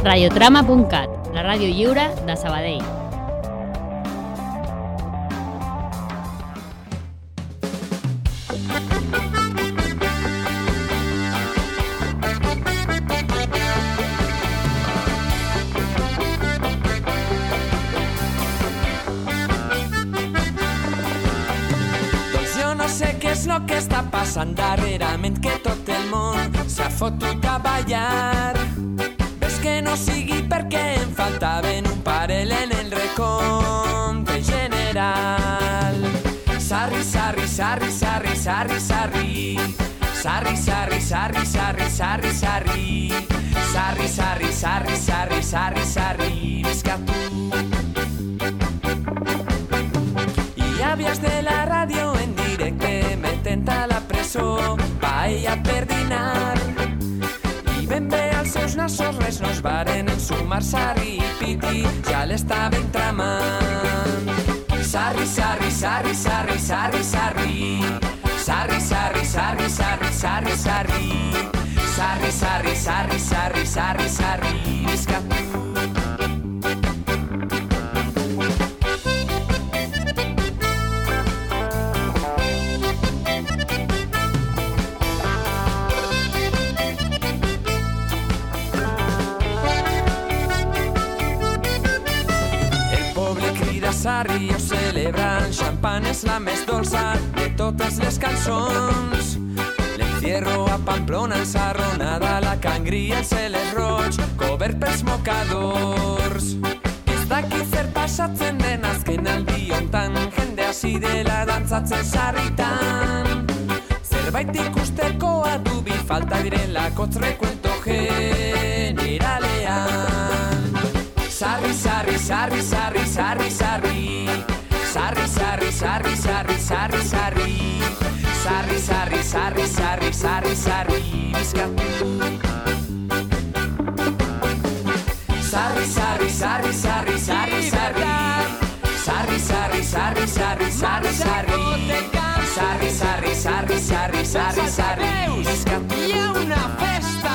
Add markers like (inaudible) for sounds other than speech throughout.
Radiotrama.cat, la ràdio lliure de Sabadell. Doncs que està passant darrerament que tot el món s'ha fotut a ballar. Recompte general. Sarri, sarri, sarri, sarri, sarri, sarri. Sarri, sarri, sarri, sarri, sarri, sarri. Sarri, sarri, sarri, sarri, sarri, sarri. Visca tu. I àvies de la ràdio en directe metent a la presó paella per dinar. Nassos res no es varen ensumar Sarri i Piti ja l'estaven tramant. Sarri, sarri, sarri, sarri, sarri, sarri. Sarri, sarri, sarri, sarri, sarri, sarri. Sarri, sarri, sarri, sarri, sarri, sarri. Visca tu. Crida Sarri o celebrant xampan és la més dolça de totes les cançons. L'encierro a Pamplona ensarronada, la cangria, el celes roig, cobert pels mocadors. Ez daki zer pasatzen den azken aldi hontan, jende hasi dela dantzatzen sarritan. Zerbait ikustekoa du bi falta direlako recuento generalean. Sarri, sarri, sarri, sarri, sarri, sarri. Sarri, sarri, sarri, sarri, sarri, sarri. Sarri, sarri, sarri, sarri, sarri, sarri. Sarri, sarri, sarri, sarri, sarri, sarri. Sarri, sarri, sarri, sarri, sarri, sarri. Sarri, sarri, sarri, sarri, sarri, sarri. Hi ha una festa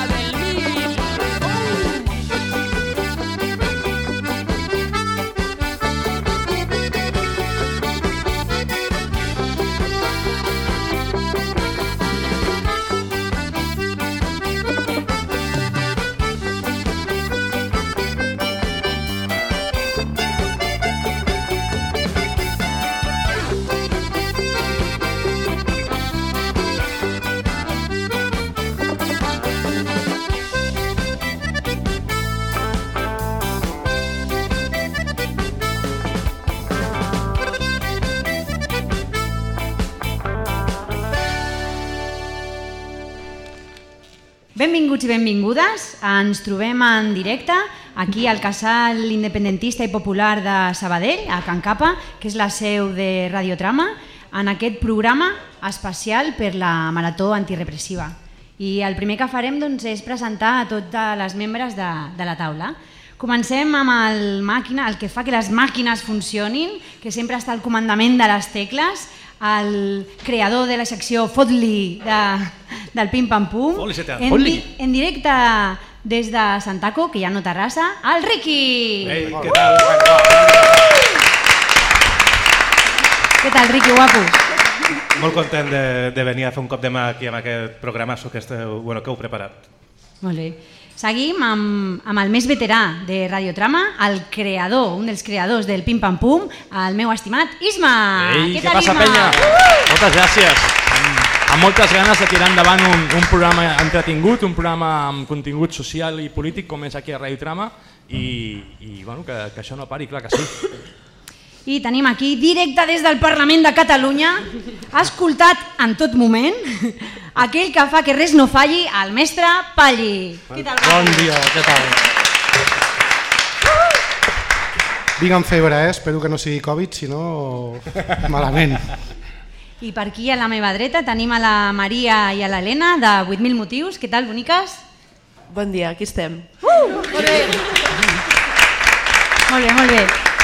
Benvinguts i benvingudes. Ens trobem en directe aquí al Casal Independentista i Popular de Sabadell, a Can Capa, que és la seu de Radiotrama, en aquest programa especial per la Marató Antirepressiva. I el primer que farem doncs, és presentar a totes les membres de, de la taula. Comencem amb el màquina, el que fa que les màquines funcionin, que sempre està al comandament de les tecles, el creador de la secció Fotli de, del Pim Pam Pum, en, di- en directe des de Santaco, que ja no Terrassa, el Riqui! Ei, què tal? Què tal, Riqui, guapo? Molt content de, de venir a fer un cop de mà aquí amb aquest programasso que, esteu, bueno, que heu preparat. Molt bé. Seguim amb, amb el més veterà de Radiotrama, el creador, un dels creadors del Pim Pam Pum, el meu estimat Isma. Ei, què, tal, passa, Isma? penya? Moltes gràcies. Amb, amb moltes ganes de tirar endavant un, un programa entretingut, un programa amb contingut social i polític com és aquí a Radio Trama i, i bueno, que, que això no pari, clar que sí. I tenim aquí, directe des del Parlament de Catalunya, escoltat en tot moment, (laughs) aquell que fa que res no falli, el mestre Palli. Què tal? Bon dia, què tal? Vinc amb febre, eh? espero que no sigui Covid, si no malament. I per aquí a la meva dreta tenim a la Maria i a l'Helena de 8.000 motius. Què tal, boniques? Bon dia, aquí estem. Uh, molt bé. Molt bé, molt bé.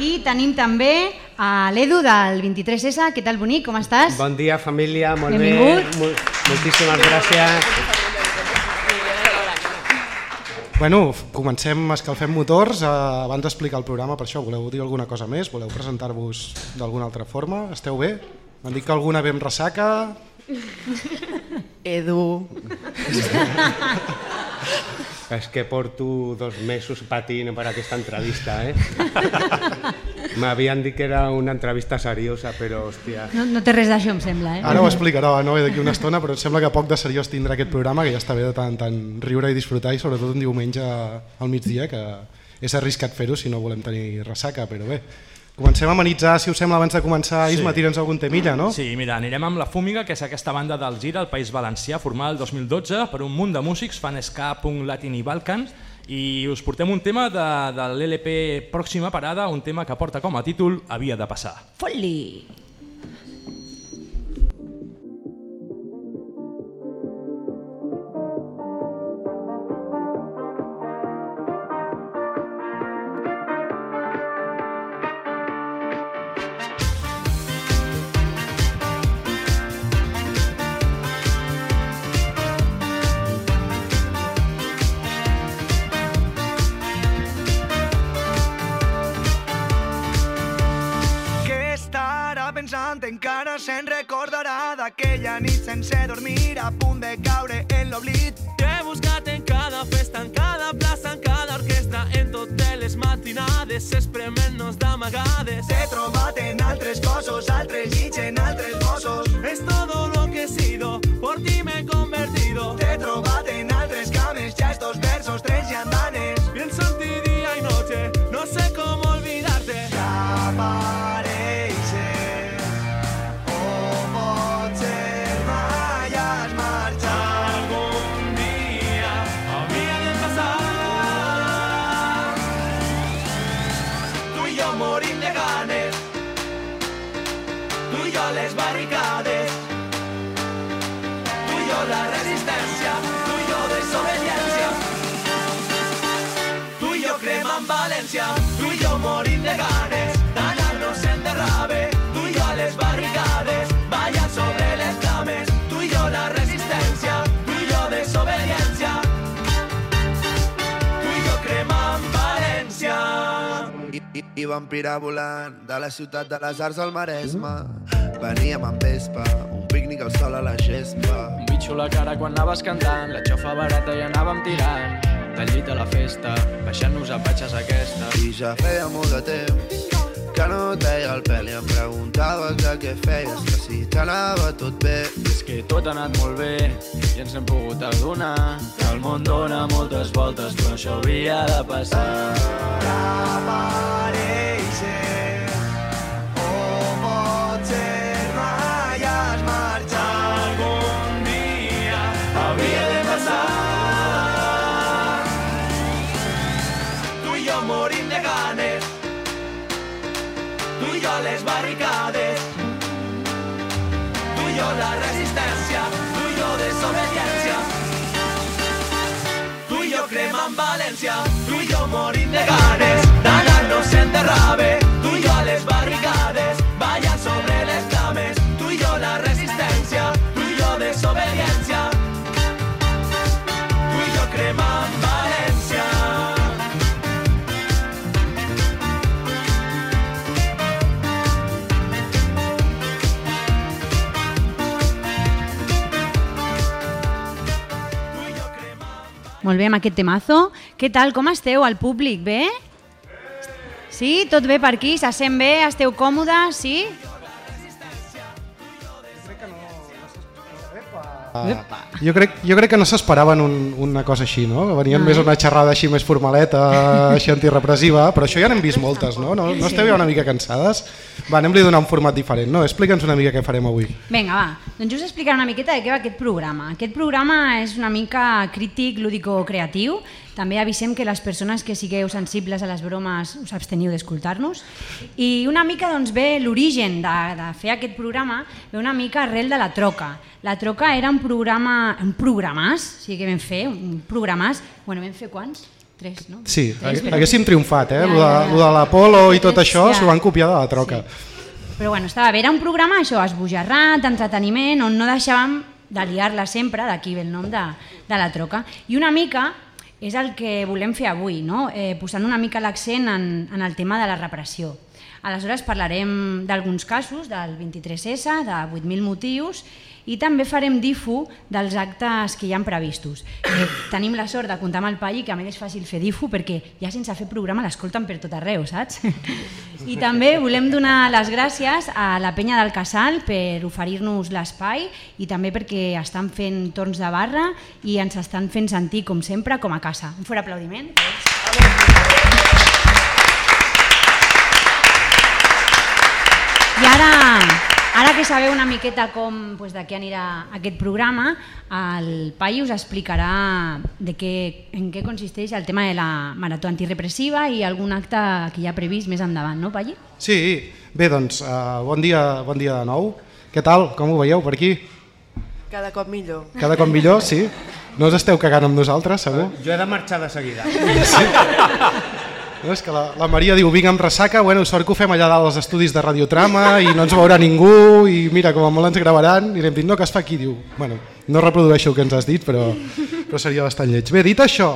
I tenim també a l'Edu del 23S. Què tal, bonic? Com estàs? Bon dia, família, molt Benvingut. bé. Mol moltíssimes gràcies. Bueno, comencem, escalfem motors. Eh, abans d'explicar el programa, per això, voleu dir alguna cosa més? Voleu presentar-vos d'alguna altra forma? Esteu bé? M'han dit que alguna ve amb ressaca. Edu, (laughs) És que porto dos mesos patint per aquesta entrevista, eh? (laughs) M'havien dit que era una entrevista seriosa, però, hòstia... No, no té res d'això, em sembla, eh? Ara ho explicarà no, d'aquí una estona, però em sembla que poc de seriós tindrà aquest programa, que ja està bé de tant tant riure i disfrutar, i sobretot un diumenge al migdia, que és arriscat fer-ho si no volem tenir ressaca, però bé. Comencem a amenitzar, si us sembla, abans de començar, Sí. Isma, tira'ns algun temilla, no? Sí, mira, anirem amb La Fúmiga, que és aquesta banda del Gira al País Valencià, formada el 2012 per un munt de músics, fan ska, punk, latin i balkan, i us portem un tema de, de l'LP Pròxima Parada, un tema que porta com a títol Havia de passar. Fot-li! D'aquella nit sense dormir a punt de caure en l'oblit. T'he buscat en cada festa, en cada plaça, en cada orquestra, en totes les matinades, esprement-nos d'amagades. T'he trobat en altres cossos, altres llits en altres bossos. Es todo lo que he sido, por ti me he convertido. T'he trobat en altres cames, ja estos versos, tres llandanes. Pienso en ti día y noche, no sé cómo olvidarte. Apareixes, i, i vam pirar volant de la ciutat de les arts al Maresme. Veníem amb vespa, un pícnic al sol a la gespa. Un bitxo a la cara quan anaves cantant, la xofa barata i anàvem tirant. Del llit a la festa, baixant-nos a patxes aquesta. I ja feia molt de temps que no et veia el pèl i em preguntaves de què feies, que si t'anava tot bé. I és que tot ha anat molt bé i ens hem pogut adonar que el món dona moltes voltes, però això havia de passar. Apareixes, derrabe, tu i les barricades, ballant sobre les cames, tu i jo la resistència, tu i jo desobediència. Tu i jo cremant València. Molt bé, amb aquest temazo. Què tal, com esteu, al públic? Bé? Sí? Tot bé per aquí? Se sent bé? Esteu còmodes? Sí? Ah, jo, crec, jo crec que no s'esperaven un, una cosa així, no? Venien més a una xerrada així més formaleta, (laughs) així antirepressiva, però això ja n'hem vist moltes, no? No, no esteu ja una mica cansades? Va, anem-li a donar un format diferent, no? Explica'ns una mica què farem avui. Vinga, va. Doncs us explicaré una miqueta de què va aquest programa. Aquest programa és una mica crític, lúdico-creatiu. També avisem que les persones que sigueu sensibles a les bromes us absteniu d'escoltar-nos. I una mica doncs, ve l'origen de, de fer aquest programa, ve una mica arrel de la troca. La troca era un programa, un programàs, o sigui que vam fer, un programàs, bueno, vam fer quants? Tres, no? Sí, Tres, però- haguéssim triomfat, eh? Ja, Ja, ja. Lo de l'Apolo i tot això ja. s'ho van copiar de la troca. Però bueno, estava bé, era un programa això, esbojarrat, d'entreteniment, on no deixàvem de liar-la sempre, d'aquí ve el nom de, de la troca. I una mica és el que volem fer avui, no? eh, posant una mica l'accent en, en el tema de la repressió. Aleshores parlarem d'alguns casos, del 23S, de 8.000 motius, i també farem difu dels actes que hi han previstos. Eh, tenim la sort de comptar amb el Palli, que a més és fàcil fer difu perquè ja sense fer programa l'escolten per tot arreu, saps? I també volem donar les gràcies a la penya del Casal per oferir-nos l'espai i també perquè estan fent torns de barra i ens estan fent sentir, com sempre, com a casa. Un fort aplaudiment. I ara, ara que sabeu una miqueta com, pues, de què anirà aquest programa, el Pai us explicarà de què, en què consisteix el tema de la marató antirepressiva i algun acte que hi ha previst més endavant, no, Pai? Sí, bé, doncs, uh, bon, dia, bon dia de nou. Què tal? Com ho veieu per aquí? Cada cop millor. Cada cop millor, sí? No us esteu cagant amb nosaltres, segur? Jo he de marxar de seguida. Sí. No, és que la, la Maria diu, vinc amb ressaca, bueno, sort que ho fem allà dalt als estudis de Radiotrama i no ens veurà ningú i mira, com a molt ens gravaran. I li hem dit, no, que es fa aquí, diu, bueno, no reprodueixo el que ens has dit, però, però seria bastant lleig. Bé, dit això,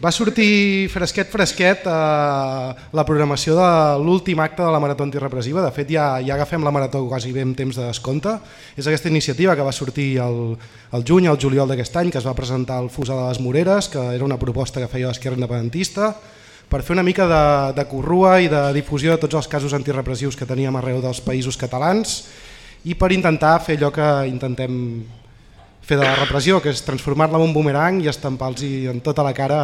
va sortir fresquet, fresquet eh, la programació de l'últim acte de la Marató Antirepressiva, de fet ja, ja agafem la Marató quasi bé en temps de descompte, és aquesta iniciativa que va sortir el, el juny, el juliol d'aquest any, que es va presentar al Fusa de les Moreres, que era una proposta que feia l'Esquerra Independentista, per fer una mica de, de corrua i de difusió de tots els casos antirepressius que teníem arreu dels països catalans i per intentar fer allò que intentem fer de la repressió, que és transformar-la en un boomerang i estampar-los en tota la cara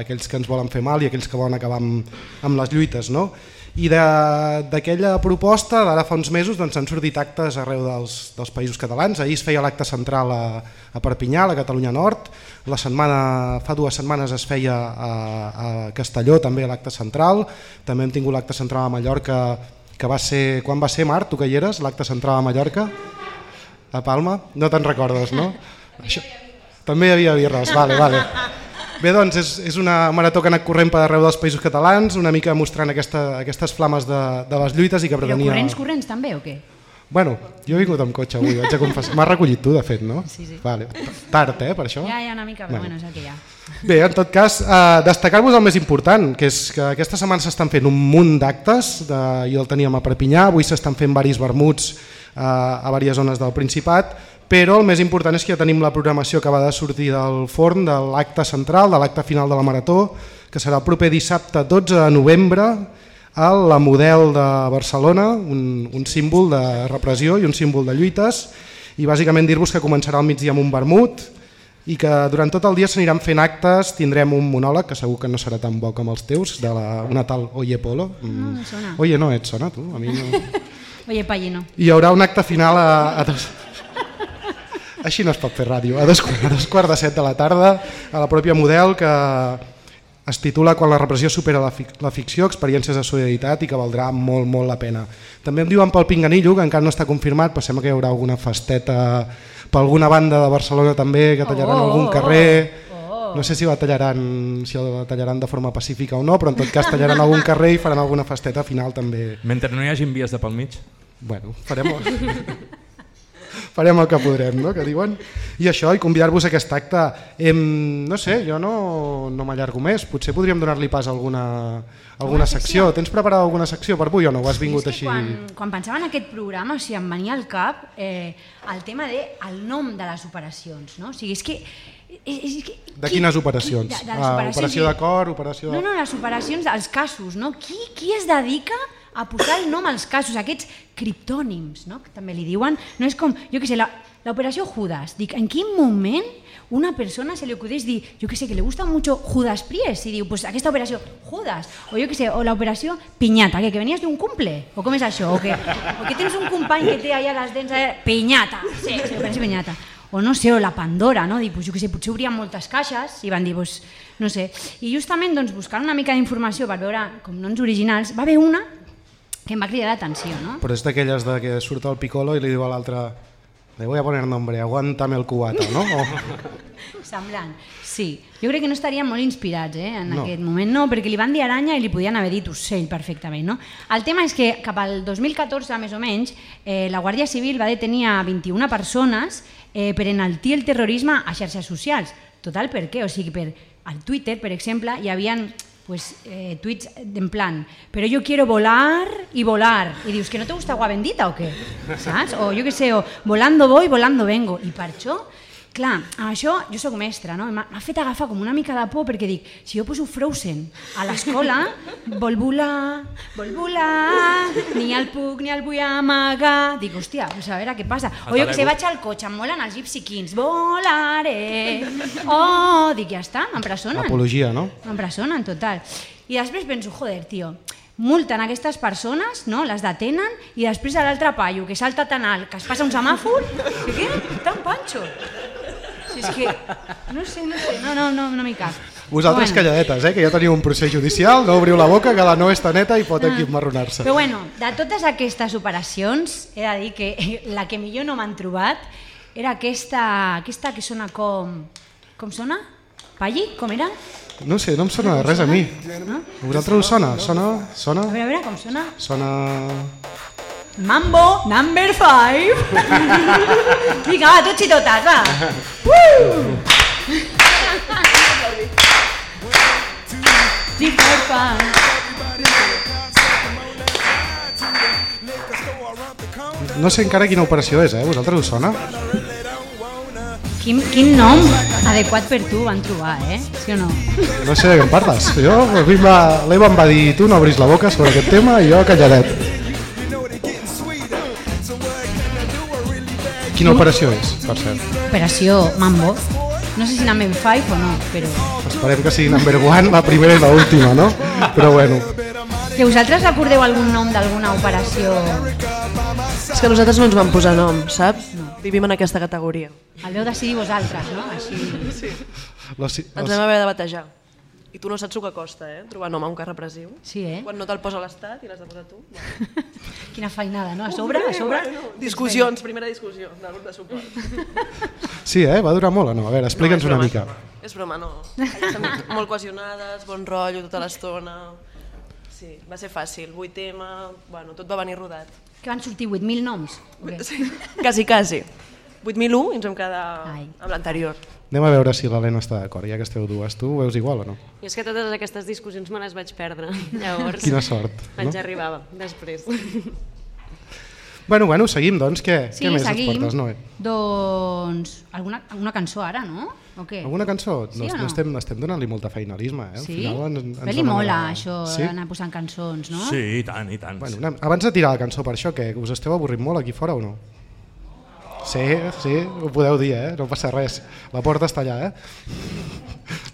aquells que ens volen fer mal i aquells que volen acabar amb, amb les lluites. No? I d'aquella proposta, d'ara fa uns mesos, doncs, han sortit actes arreu dels, dels països catalans. Ahir es feia l'acte central a, a Perpinyà, a la Catalunya Nord. La setmana, fa dues setmanes es feia a, a Castelló també l'acte central. També hem tingut l'acte central a Mallorca, que va ser... Quan va ser, Marc, tu que hi eres, l'acte central a Mallorca? A Palma? No te'n recordes, no? Això... També hi havia birres, vale, vale. Bé, doncs és, és una marató que ha anat corrent per arreu dels països catalans, una mica mostrant aquesta, aquestes flames de, de les lluites i que Però pretenia... corrents, corrents també o què? Bueno, jo he vingut amb cotxe avui, vaig a confessar. M'has recollit tu, de fet, no? Sí, sí. Vale. Tard, eh, per això? Ja, ja, una mica, però Bueno. bueno, és el que hi ha. Bé, en tot cas, eh, destacar-vos el més important, que és que aquesta setmana s'estan fent un munt d'actes, de, jo el teníem a Perpinyà, avui s'estan fent varis vermuts eh, a diverses zones del Principat, però el més important és que ja tenim la programació que va de sortir del forn, de l'acte central, de l'acte final de la Marató, que serà el proper dissabte 12 de novembre a la Model de Barcelona, un, un símbol de repressió i un símbol de lluites, i bàsicament dir-vos que començarà al migdia amb un vermut, i que durant tot el dia s'aniran fent actes, tindrem un monòleg, que segur que no serà tan bo com els teus, de la, una tal Oye Polo. No, no sona. Oye, no, et sona tu? A mi no. (laughs) Oye, Palli, no. I hi haurà un acte final a, a dos... Així no es pot fer ràdio. A dos, a dos quarts de set de la tarda, a la pròpia Model, que es titula Quan la repressió supera la, fic la ficció, experiències de solidaritat i que valdrà molt, molt la pena. També em diuen pel Pinganillo, que encara no està confirmat, però sembla que hi haurà alguna festeta per alguna banda de Barcelona també, que tallaran Oh, algun oh, carrer. No sé si la tallaran, si la tallaran de forma pacífica o no, però en tot cas tallaran algun carrer i faran alguna festeta final també. Mentre no hi hagi vies de pel mig. Bueno, farem (laughs) farem el que podrem, no? que diuen. I això, i convidar-vos a aquest acte. Em, no sé, jo no, no m'allargo més, potser podríem donar-li pas a alguna, alguna secció. Tens preparada alguna secció per avui o no? Ho has vingut és així? quan, quan pensava en aquest programa, o sigui, em venia al cap eh, el tema de el nom de les operacions, no? O sigui, és que... És, que De quines operacions? de, de les ah, operacions operació de cor, operació de... No, no, les operacions dels casos, no? Qui, qui es dedica a posar el nom als casos, aquests criptònims, no? que també li diuen, no és com, jo què sé, l'operació Judas, dic, en quin moment una persona se li acudeix dir, jo què sé, que le gusta mucho Judas Priest, i diu, pues aquesta operació, Judas, o jo què sé, o l'operació Piñata, que, que venies d'un cumple, o com és això, o que, o que tens un company que té allà les dents, eh, Piñata, sí, sí, operació Piñata, o no sé, o la Pandora, no? Dic, pues, jo què sé, potser obrien moltes caixes i van dir, pues, no sé. I justament doncs, buscant una mica d'informació per veure com noms originals, va haver una que em va cridar l'atenció, no? Però és d'aquelles de que surt el Piccolo i li diu a l'altre le voy a poner nombre, aguántame el cubata, no? O... (laughs) Semblant. Sí, jo crec que no estarien molt inspirats eh, en No. aquest moment, no, perquè li van dir aranya i li podien haver dit ocell perfectament. No? El tema és que cap al 2014, més o menys, eh, la Guàrdia Civil va detenir a 21 persones eh, per enaltir el terrorisme a xarxes socials. Total, per què? O sigui, per, al Twitter, per exemple, hi havia pues, eh, tuits en plan, però jo quiero volar i volar. I dius, que no te gusta agua bendita o què? Saps? O jo què sé, o volando voy, volando vengo. Per això Clar, amb això jo sóc mestra, no? M'ha fet agafar com una mica de por perquè dic, si jo poso Frozen a l'escola, (laughs) vol volar, vol volar, ni el puc ni el vull amagar. Dic, hòstia, pues a veure què passa. O jo que sé, vaig al cotxe, em molen els Gypsy Kings, volaré. Oh, dic, ja està, m'empresonen. Apologia, no? M'empresonen, total. I després penso, joder, tio, multen aquestes persones, no? les detenen, i després a l'altre paio, que salta tan alt, que es passa un semàfor, que què? Tan panxo. Si és que, no sé, no sé, no, no, no, no m'hi cap. Vosaltres Bueno. calladetes, eh? que ja teniu un procés judicial, no obriu la boca, que la no està neta i pot aquí emmarronar-se. Però bueno, de totes aquestes operacions, he de dir que la que millor no m'han trobat era aquesta, aquesta que sona com... Com sona? Palli? Com era? No sé, no em sona res a mi. No? A vosaltres us sona? Sona? Sona? A veure, a veure, com sona? Sona... Mambo number 5. Vinga, va, tots i totes, va. Number. No sé encara quina operació és, eh? Vosaltres us sona? Quin, quin nom adequat per tu van trobar, eh? Sí o no? No sé de què em parles. Jo, l'Eva em va dir, tu no obris la boca sobre aquest tema i jo calladet. Quina operació és, per cert? Operació Mambo. No sé si number 5 o no, però... Esperem que sigui number one, la primera i l'última, no? Però bueno, Que vosaltres recordeu algun nom d'alguna operació? És que nosaltres no ens vam posar nom, saps? No. Vivim en aquesta categoria. El veu decidir vosaltres, no? Així... Sí. los, Ens los, vam haver de batejar. I tu no saps el que costa, eh? Trobar nom a un cas repressiu. Sí, eh? Quan no te'l posa l'Estat i l'has de posar tu. (laughs) Quina feinada, no? A sobre, a sobre... Bueno, discussions, primera discussió del grup de suport. (laughs) sí, eh? Va durar molt o no? A veure, explica'ns No, una mica. És broma, no. Estem molt cohesionades, bon rotllo tota l'estona. Sí, va ser fàcil. 8M, bueno, tot va venir rodat. Que van sortir 8.000 noms? o què? Sí, (laughs) quasi, quasi. 8.001 i ens vam quedar Ai. amb l'anterior. Anem a veure si l'Helena està d'acord, ja que esteu dues. Tu ho veus igual o no? I és que totes aquestes discussions me les vaig perdre. (laughs) Llavors, Quina sort, Vaig no? arribar després. (laughs) Bueno, bueno, seguim, doncs. Què, Sí, què més seguim. ens portes, Noé? Doncs alguna, alguna cançó ara, no? O què? Alguna cançó? Sí no, o no? estem, estem donant-li molta feina a l'Isma, eh? Al Sí? final ens, ens Però li mola la- això Sí? d'anar posant cançons, no? Sí, i tant, i tant. Bueno, anem, abans de tirar la cançó per això, que us esteu avorrint molt aquí fora o no? Sí, sí, ho podeu dir, eh? No passa res. La porta està allà, eh?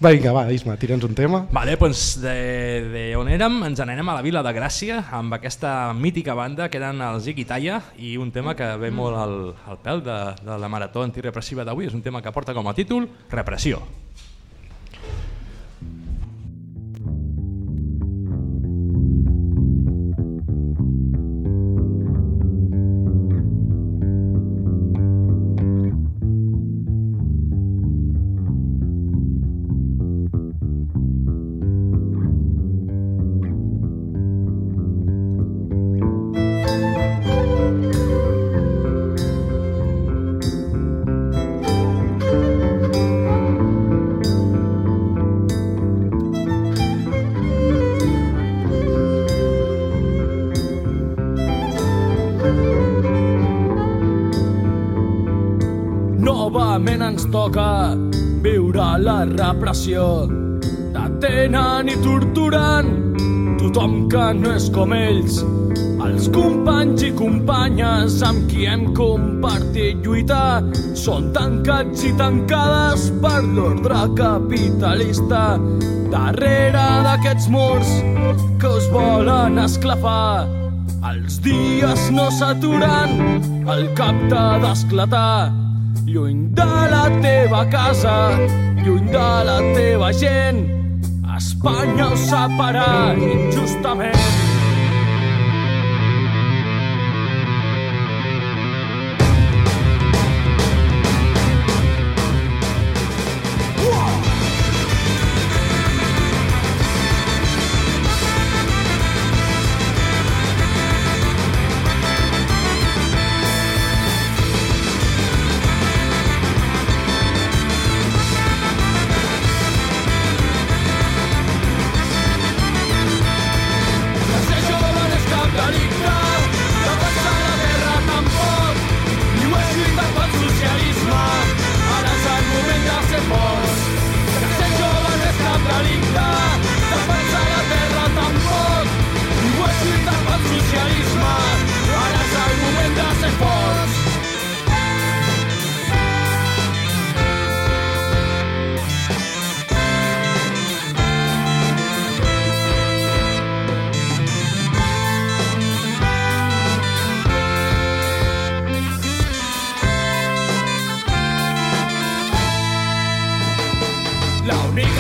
Vinga, va, Isma, tira'ns un tema. Vale, doncs de, de on érem ens n'anem a la Vila de Gràcia amb aquesta mítica banda que eren els Zig i un tema que ve molt al, al pèl de, de la marató antirepressiva d'avui, és un tema que porta com a títol Repressió. Novament repressió. Detenen i torturen tothom que no és com ells. Els companys i companyes amb qui hem compartit lluitar són tancats i tancades per l'ordre capitalista. Darrere d'aquests murs que us volen esclafar els dies no s'aturen, el cap t'ha d'esclatar. Lluny de la teva casa, lluny de la teva gent, Espanya us separa injustament.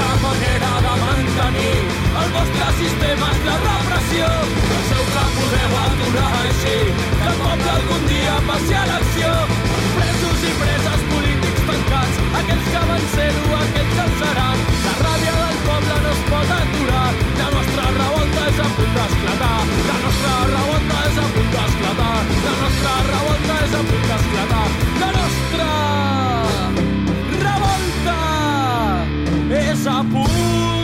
L'única manera de mantenir el vostre sistema la repressió. Penseu que podeu aturar així que el poble algun dia passi a l'acció. Presos i preses polítics tancats, aquells que van ser-ho, aquells que seran. La ràbia del poble no es pot aturar, la nostra revolta és a punt d'esclatar. La nostra revolta és a punt d'esclatar. La nostra revolta és a punt d'esclatar. És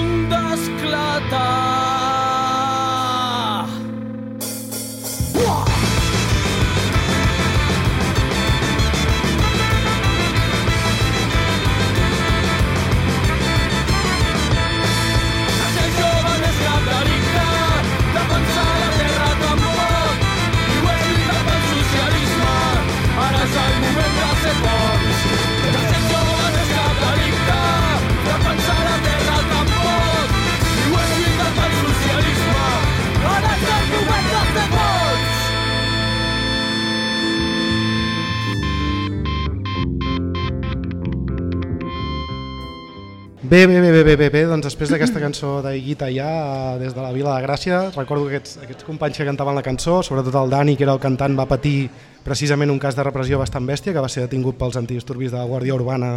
Bé, bé, bé, bé, bé, bé, doncs després d'aquesta cançó d'Iguita ja des de la Vila de Gràcia, recordo que aquests, aquests companys que cantaven la cançó, sobretot el Dani, que era el cantant, va patir precisament un cas de repressió bastant bèstia, que va ser detingut pels antidisturbis de la Guàrdia Urbana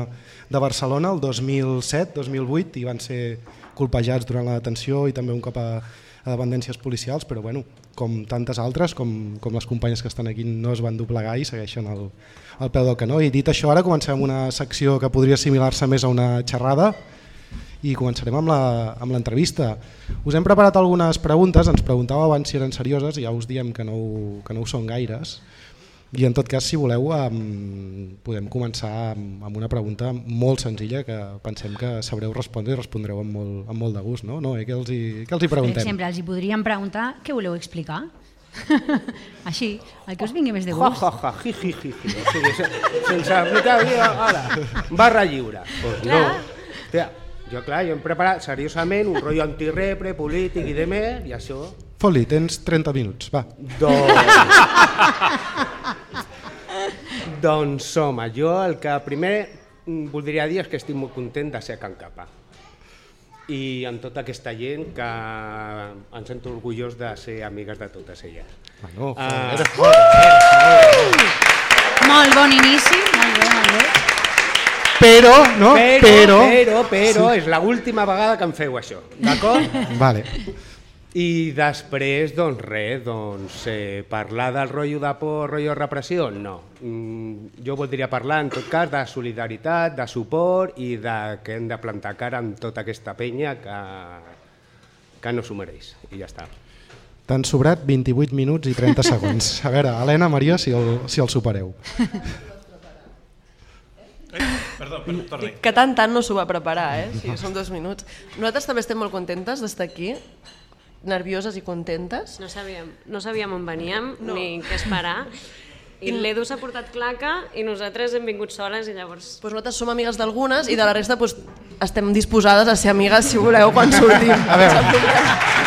de Barcelona el 2007-2008 i van ser colpejats durant la detenció i també un cop a, a dependències policials, però bueno, com tantes altres, com, com les companyes que estan aquí, no es van doblegar i segueixen el, el peu del canó. I dit això, ara comencem una secció que podria assimilar-se més a una xerrada, i començarem amb la- amb l'entrevista. Us hem preparat algunes preguntes, ens preguntàveu abans si eren serioses, i ja us diem que no, que no ho són gaires. I en tot cas, si voleu, um, podem començar amb, amb una pregunta molt senzilla que pensem que sabreu respondre i respondreu amb molt, amb molt de gust. No? No, eh? què, els hi, què els hi Per preguntem? exemple, els hi podríem preguntar què voleu explicar? Així, el que us vingui més de Ja, gust. ja, ja, ji, ji, ji, ji. O sigui, se- sense aplicar ara, barra lliure. Pues no. Hòstia, jo clar, jo hem preparat seriosament un rotllo antirepre, polític i demés, i això... Foli, tens 30 minuts, va. Doncs... (laughs) doncs home, jo el que primer voldria dir és que estic molt content de ser a Can Capa i amb tota aquesta gent que em sento orgullós de ser amigues de totes elles. Bueno, fort, eres Molt bon inici, molt bé, molt bé. Però, no? Però, Però- però, però, Sí. és l'última vegada que em feu això, d'acord? (laughs) Vale. I després, doncs res, doncs, eh, parlar del rotllo de por, rotllo de repressió, no. Mm, jo voldria parlar, en tot cas, de solidaritat, de suport i de que hem de plantar cara amb tota aquesta penya que, que no s'ho mereix. I ja està. T'han sobrat 28 minuts i 30 segons. A veure, Helena, Maria, si el, si el supereu. (laughs) Perdó, perdó, torna Dic que tant tant no s'ho va preparar, eh? Sí, (laughs) són dos minuts. Nosaltres també estem molt contentes d'estar aquí, nervioses i contentes. No sabíem, no sabíem on veníem no. ni què esperar. (laughs) I l'Edu s'ha portat claca i nosaltres hem vingut soles i llavors... Pues nosaltres som amigues d'algunes i de la resta pues, estem disposades a ser amigues, si voleu, quan (laughs) sortim. A veure.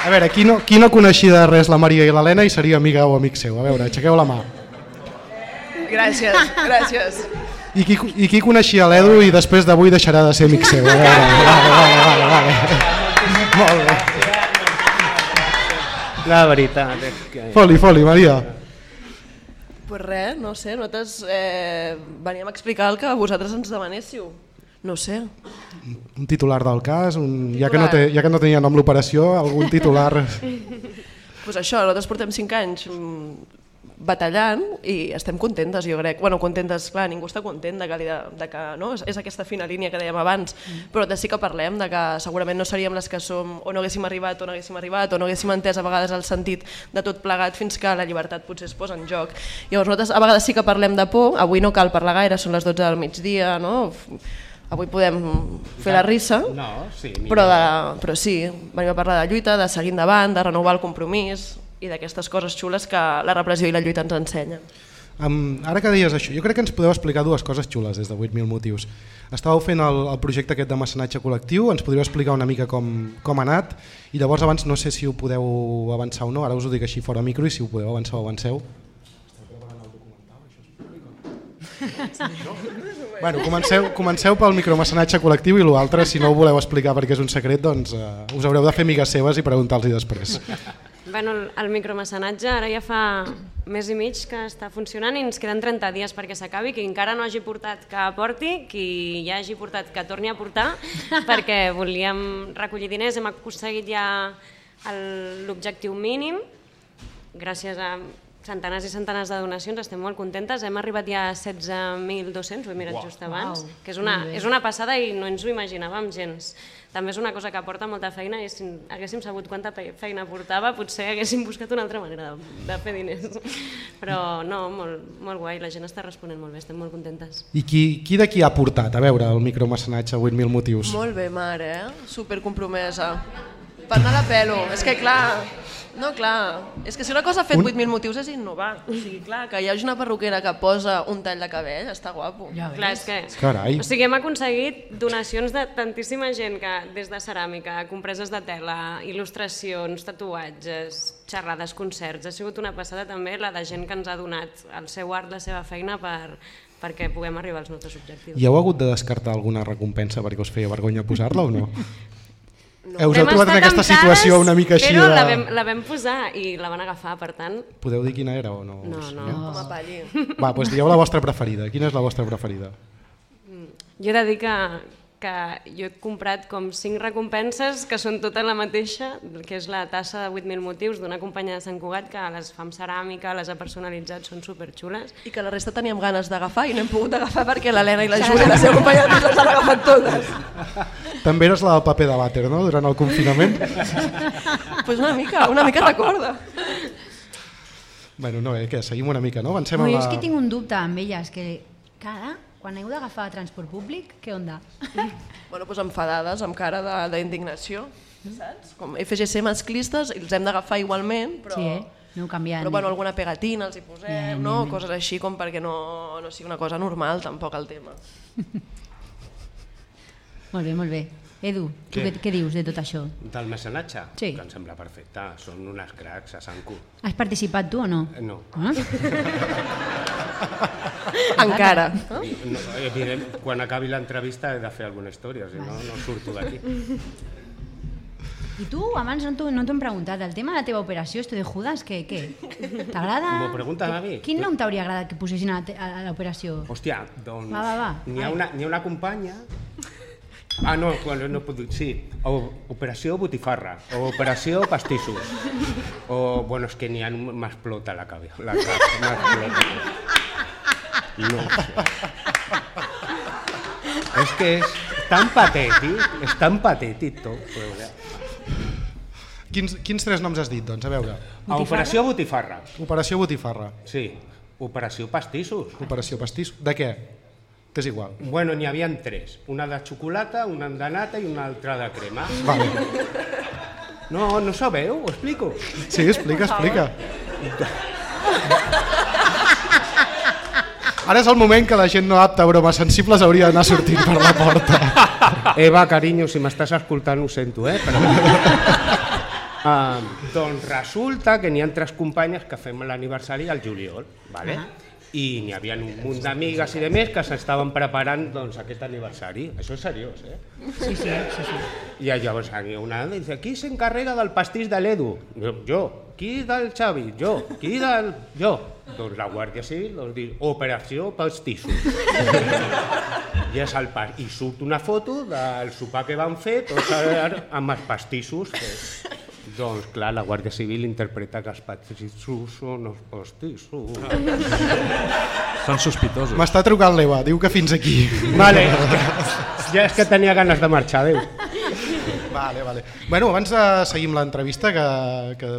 A veure, qui no, qui no coneixia de res la Maria i l'Helena i seria amiga o amic seu? A veure, aixequeu la mà. Gràcies, gràcies. I qui, I qui coneixia l'Edu i després d'avui deixarà de ser amic seu? A veure, vale, vale, vale, vale. Molt bé. La veritat és que... Foli, foli, Maria. Pues res, no sé, nosaltres eh, veníem a explicar el que vosaltres ens demanéssiu. No sé. Un titular del cas, un, ja, que no té, ja que no tenia nom l'operació, algun titular... (laughs) pues això, nosaltres portem 5 anys mm, batallant i estem contentes, jo crec. Bueno, contentes, clar, ningú està content de que, de, de que no? és, és aquesta fina línia que dèiem abans, però de sí que parlem de que segurament no seríem les que som o no haguéssim arribat o no haguéssim arribat o no haguéssim entès a vegades el sentit de tot plegat fins que la llibertat potser es posa en joc. Llavors nosaltres a vegades sí que parlem de por, avui no cal parlar gaire, són les 12 del migdia, no? Avui podem fer la rissa, No, sí, mira. però, de, però sí, venim a parlar de lluita, de seguir endavant, de renovar el compromís i d'aquestes coses xules que la repressió i la lluita ens ensenyen. Um, ara que deies això, jo crec que ens podeu explicar dues coses xules des de 8.000 motius. Estàveu fent el, el projecte aquest de mecenatge col·lectiu, ens podríeu explicar una mica com, com ha anat i llavors abans no sé si ho podeu avançar o no, ara us ho dic així fora micro i si ho podeu avançar ho avanceu. (laughs) Bueno, comenceu, comenceu pel micromecenatge col·lectiu i l'altre, si no ho voleu explicar perquè és un secret, doncs uh, us haureu de fer amigues seves i preguntar-los després. Bueno, el- el micromecenatge ara ja fa més i mig que està funcionant i ens queden 30 dies perquè s'acabi, qui encara no hagi portat que aporti, qui ja hagi portat que torni a portar, (laughs) perquè volíem recollir diners, hem aconseguit ja el- l'objectiu mínim, gràcies a centenars i centenars de donacions, estem molt contentes, hem arribat ja a 16.200, ho he mirat Uau. just abans, Uau, que és una, és una passada i no ens ho imaginàvem gens. També és una cosa que aporta molta feina i si haguéssim sabut quanta feina portava potser haguéssim buscat una altra manera de, de fer diners. Però no, molt, molt guai, la gent està responent molt bé, estem molt contentes. I qui, qui d'aquí ha portat, a veure, el micromecenatge 8.000 motius? Molt bé, mare, eh? Super compromesa. Per anar a la pelo. És que clar, no, clar, és que si una cosa ha fet Un- 8.000 motius és innovar. O sigui, clar, que hi hagi una perruquera que posa un tall de cabell, està guapo. Ja clar, és que... Carai. O sigui, hem aconseguit donacions de tantíssima gent que des de ceràmica, compreses de tela, il·lustracions, tatuatges, xerrades, concerts. Ha sigut una passada també la de gent que ens ha donat el seu art, la seva feina per, perquè puguem arribar als nostres objectius. I heu hagut de descartar alguna recompensa perquè us feia vergonya posar-la o no? (laughs) No. Heu, Vam trobat en aquesta situació una mica així però de... la vam, la vam posar i la van agafar, per tant... Podeu dir quina era o no? No, no. Com a palli. Va, doncs digueu la vostra preferida. Quina és la vostra preferida? Jo he de dir que, que jo he comprat com cinc recompenses que són totes la mateixa, que és la tassa de 8.000 motius d'una companya de Sant Cugat que les fa amb ceràmica, les ha personalitzat, són superxules. I que la resta teníem ganes d'agafar i no hem pogut agafar perquè l'Helena i la Júlia, la seva companya les han agafat totes. També eres la del paper de vàter, no?, durant el confinament. pues una mica, una mica recorda. bueno, no, eh, què, seguim una mica, no? Avancem Ui, amb és la... que tinc un dubte amb elles, que cara, quan heu d'agafar transport públic, què onda? Bueno, pues enfadades, amb cara de- d'indignació, saps? Com FGC masclistes, els hem d'agafar igualment, però... Sí, eh? No canviant. Però bueno, alguna pegatina els hi posem, ja, no? ja. Coses així com perquè no, no sigui una cosa normal tampoc el tema. (laughs) Molt bé, molt bé. Edu, tu Què? què, què dius de tot això? Del mecenatge? Sí. Que em sembla perfecte. Són unes cracs a Sant Cu. Has participat tu o no? No. Ah? (laughs) Encara. No, evident, quan acabi l'entrevista he de fer alguna història, si no, no surto d'aquí. I tu, abans no t'ho no hem preguntat, el tema de la teva operació, esto de Judas, què? què? T'agrada? M'ho preguntes a mi? Quin nom t'hauria agradat que posessin a, l'operació? Hòstia, doncs... Va, va, va. N'hi ha, una, ha una companya... Ah, no, bueno, no puc dir... Sí, o, Operació Botifarra, o Operació Pastissos. O, bueno, és que n'hi ha... M'explota la cabeza. La cap, m'explota. No sé. És que és tan patètic, és tan patètic tot. Quins, quins tres noms has dit, doncs? A veure. A Operació Botifarra. Operació Botifarra. Sí. Operació Pastissos. Operació Pastís. De què? T'és igual. Bueno, n'hi havia tres. Una de xocolata, una de nata i una altra de crema. Vale. No, no sabeu? Ho explico. Sí, explica, explica. Ara és el moment que la gent no apta a bromes sensibles hauria d'anar sortint per la porta. (laughs) Eva, carinyo, si m'estàs escoltant ho sento, eh? Però... uh, doncs resulta que n'hi ha tres companyes que fem l'aniversari al juliol, ¿vale? Ah. I n'hi havia un munt d'amigues i de més que s'estaven preparant doncs, aquest aniversari. Això és seriós, eh? Sí, sí, sí. sí. I llavors hi ha una que dice, qui s'encarrega del pastís de l'Edu? Jo, jo. Qui del Xavi? Jo. Qui del... Jo. Doncs la Guàrdia Civil doncs, diu, operació pastissos. I, és el pa... I surt una foto del sopar que van fer, tots amb els pastissos. Que... Doncs clar, la Guàrdia Civil interpreta que els pastissos són els pastissos. (laughs) Són sospitosos. M'està trucant l'Eva, diu que fins aquí. Vale, ja és que tenia ganes de marxar, adéu. Vale, vale. Bueno, abans de seguir amb l'entrevista, que, que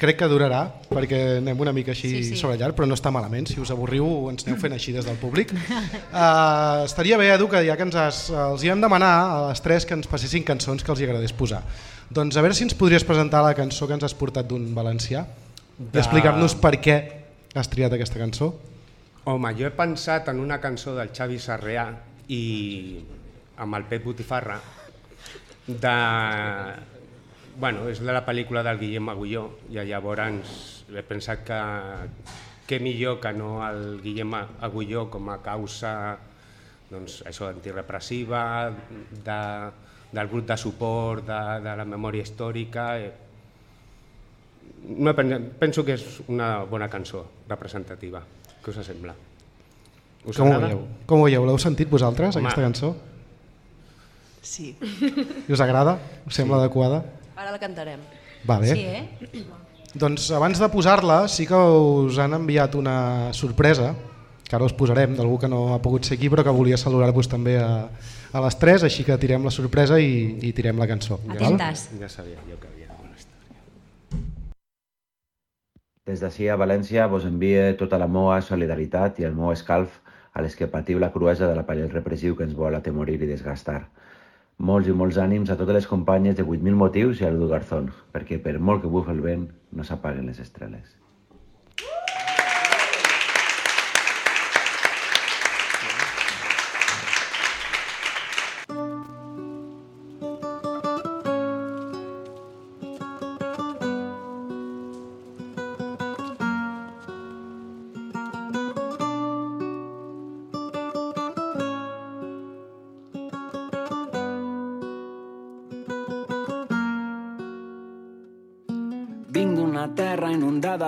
crec que durarà, perquè anem una mica així Sí, sí, sobre llarg, però no està malament. Si us avorriu, ens aneu fent així des del públic. Uh, estaria bé, Edu, que ja que ens has, els hi hem demanar a les tres que ens passessin cançons que els hi agradés posar. Doncs a veure si ens podries presentar la cançó que ens has portat d'un valencià i De- explicar-nos per què has triat aquesta cançó. Home, jo he pensat en una cançó del Xavi Sarrià i amb el Pep Botifarra de... Bueno, és de la pel·lícula del Guillem Agulló i llavors he pensat que què millor que no el Guillem Agulló com a causa doncs, això, antirepressiva, de, del grup de suport de, de la memòria històrica. Eh, no, penso que és una bona cançó representativa. Què us sembla? Us com, ho veieu? com ho veieu? L'heu sentit vosaltres, Home. aquesta cançó? Sí. I us agrada? Us sembla sí. adequada? Ara la cantarem. Vale. Sí, eh? Doncs abans de posar-la sí que us han enviat una sorpresa que ara us posarem d'algú que no ha pogut ser aquí però que volia saludar-vos també a, a les 3, així que tirem la sorpresa i, i tirem la cançó. Atentes. Ja sabia jo que havia una història. Des d'ací a València vos envie tota la meua solidaritat i el meu escalf a les que patiu la cruesa de l'aparell repressiu que ens vol atemorir i desgastar. Molts i molts ànims a totes les companyes de 8.000 motius i a l'Udo Garzón, perquè per molt que bufa el vent no s'apaguen les estreles.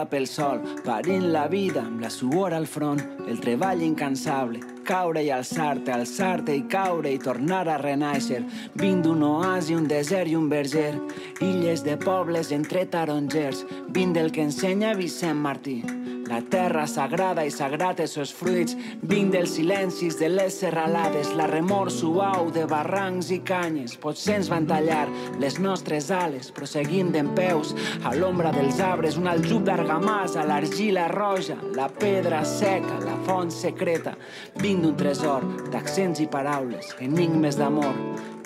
Pel sol, parint la vida amb la suor al front, el treball incansable, caure i alçar-te, alçar-te i caure i tornar a renaixer. Vinc d'un oasi, un desert i un verger, illes de pobles entre tarongers, vinc del que ensenya Vicent Martí. La terra sagrada i sagrat els seus fruits, vinc dels silencis de les serralades, la remor suau de barrancs i canyes. Potser ens van tallar les nostres ales, però seguim d'en peus a l'ombra dels arbres, un aljub a l'argila roja, la pedra seca, la font secreta. Vinc d'un tresor d'accents i paraules, enigmes d'amor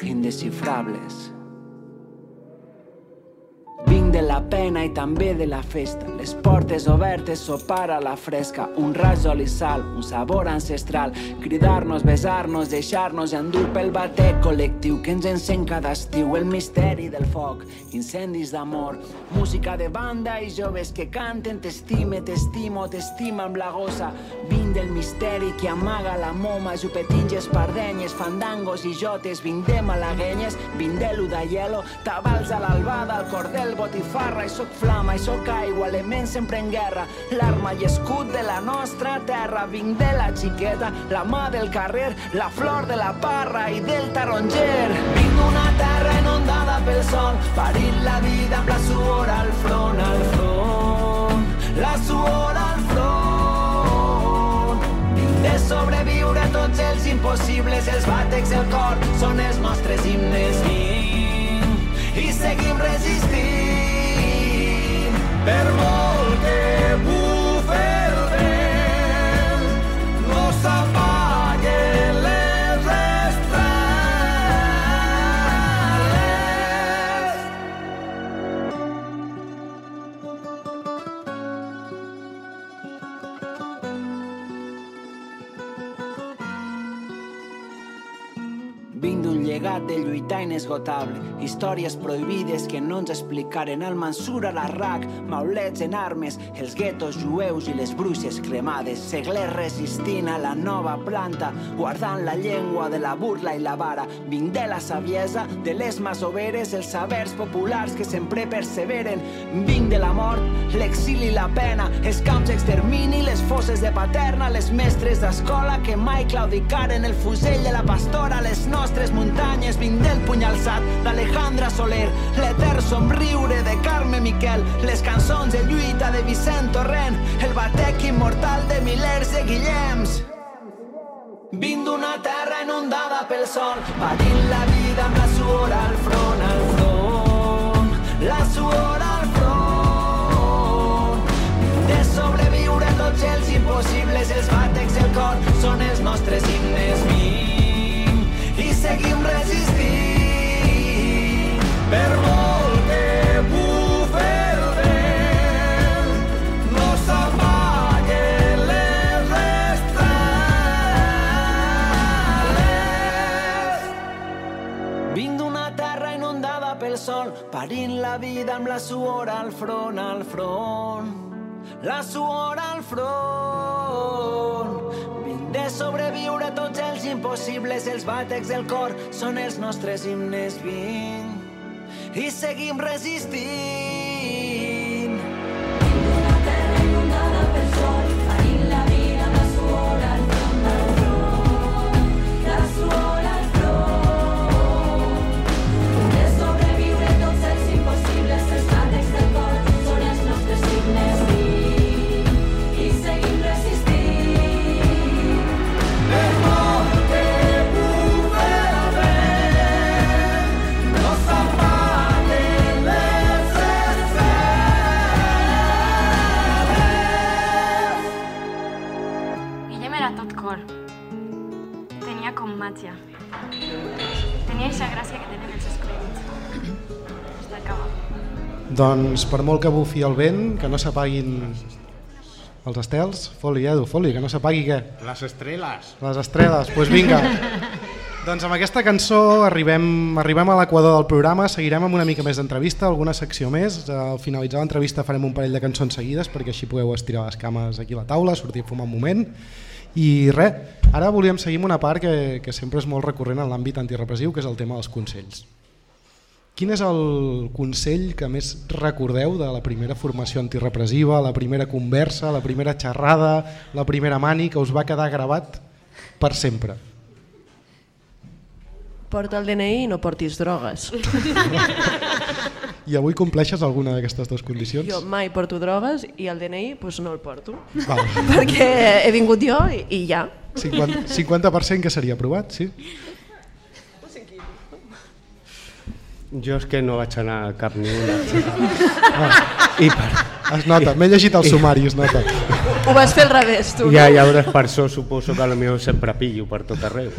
indescifrables. De la pena i també de la festa. Les portes obertes, sopar a la fresca, un raig d'oli sal, un sabor ancestral, cridar-nos, besar-nos, deixar-nos endur pel batec col·lectiu que ens encén cada estiu, el misteri del foc, incendis d'amor, música de banda i joves que canten. T'estime, t'estimo, t'estima amb la gossa. Vinc del misteri que amaga la moma, jupetins i espardenyes, fandangos i jotes, vinc de malaguenyes, vinc de l'udaielo, tabals a l'albada, al cordel, botifarra, i sóc flama, i sóc aigua, element sempre en guerra, l'arma i escut de la nostra terra. Vinc de la xiqueta, la mà del carrer, la flor de la parra i del taronger. Vinc d'una terra inundada pel sol, parint la vida amb la suor al front, al front, la suor al front. Vinc de sobreviure a tots els impossibles, els bàtecs del cor són els nostres himnes. Vinc i seguim resistint per molt Llegat de lluitar inesgotable, històries prohibides que no ens explicaren el Mansur a l'Arrac, maulets en armes, els guetos jueus i les bruixes cremades, seglers resistint a la nova planta, guardant la llengua de la burla i la vara, vinc de la saviesa, de les masoveres, els sabers populars que sempre perseveren, vinc de la mort, l'exili i la pena, els camps d'extermini, les fosses de paterna, les mestres d'escola que mai claudicaren el fusell de la pastora, les nostres muntanyes, vinc del puny alçat d'Alejandra Soler, l'etern somriure de Carme Miquel, les cançons de lluita de Vicent Torrent, el batec immortal de milers de Guillems. Vinc d'una terra inundada pel sol, patint la vida amb la suor al front, al front, la suor al front. De sobreviure tots els impossibles, els batecs del cor són els nostres himnes. Sol, parint la vida amb la suor al front, al front. La suor al front. Vinc de sobreviure tots els impossibles, els bàtecs del cor són els nostres himnes. Vinc i seguim resistint. Màgia. Tenia aquesta gràcia que tenen els escrèdits. Està acabat. Doncs per molt que bufi el vent, que no s'apaguin els estels, foli, Edu, foli, que no s'apagui què? Les estrelles. Les estrelles, doncs pues vinga. (laughs) doncs amb aquesta cançó arribem, arribem a l'equador del programa, seguirem amb una mica més d'entrevista, alguna secció més. Al finalitzar l'entrevista farem un parell de cançons seguides perquè així podeu estirar les cames aquí a la taula, sortir a fumar un moment. I res, ara volíem seguir amb una part que, que sempre és molt recurrent en l'àmbit antirepressiu, que és el tema dels consells. Quin és el consell que més recordeu de la primera formació antirepressiva, la primera conversa, la primera xerrada, la primera mani que us va quedar gravat per sempre? Porta el DNI i no portis drogues. (laughs) I avui compleixes alguna d'aquestes dues condicions? Jo mai porto drogues i el DNI pues, no el porto. Val. (laughs) Perquè he vingut jo i, i ja. 50%, 50% que seria aprovat, sí? Jo és que no vaig anar a cap ni una. Ah. I per... Es nota, m'he llegit el sumari, es nota. Ho vas fer al revés, tu. Ja, no? llavors per això suposo que potser sempre pillo per tot arreu.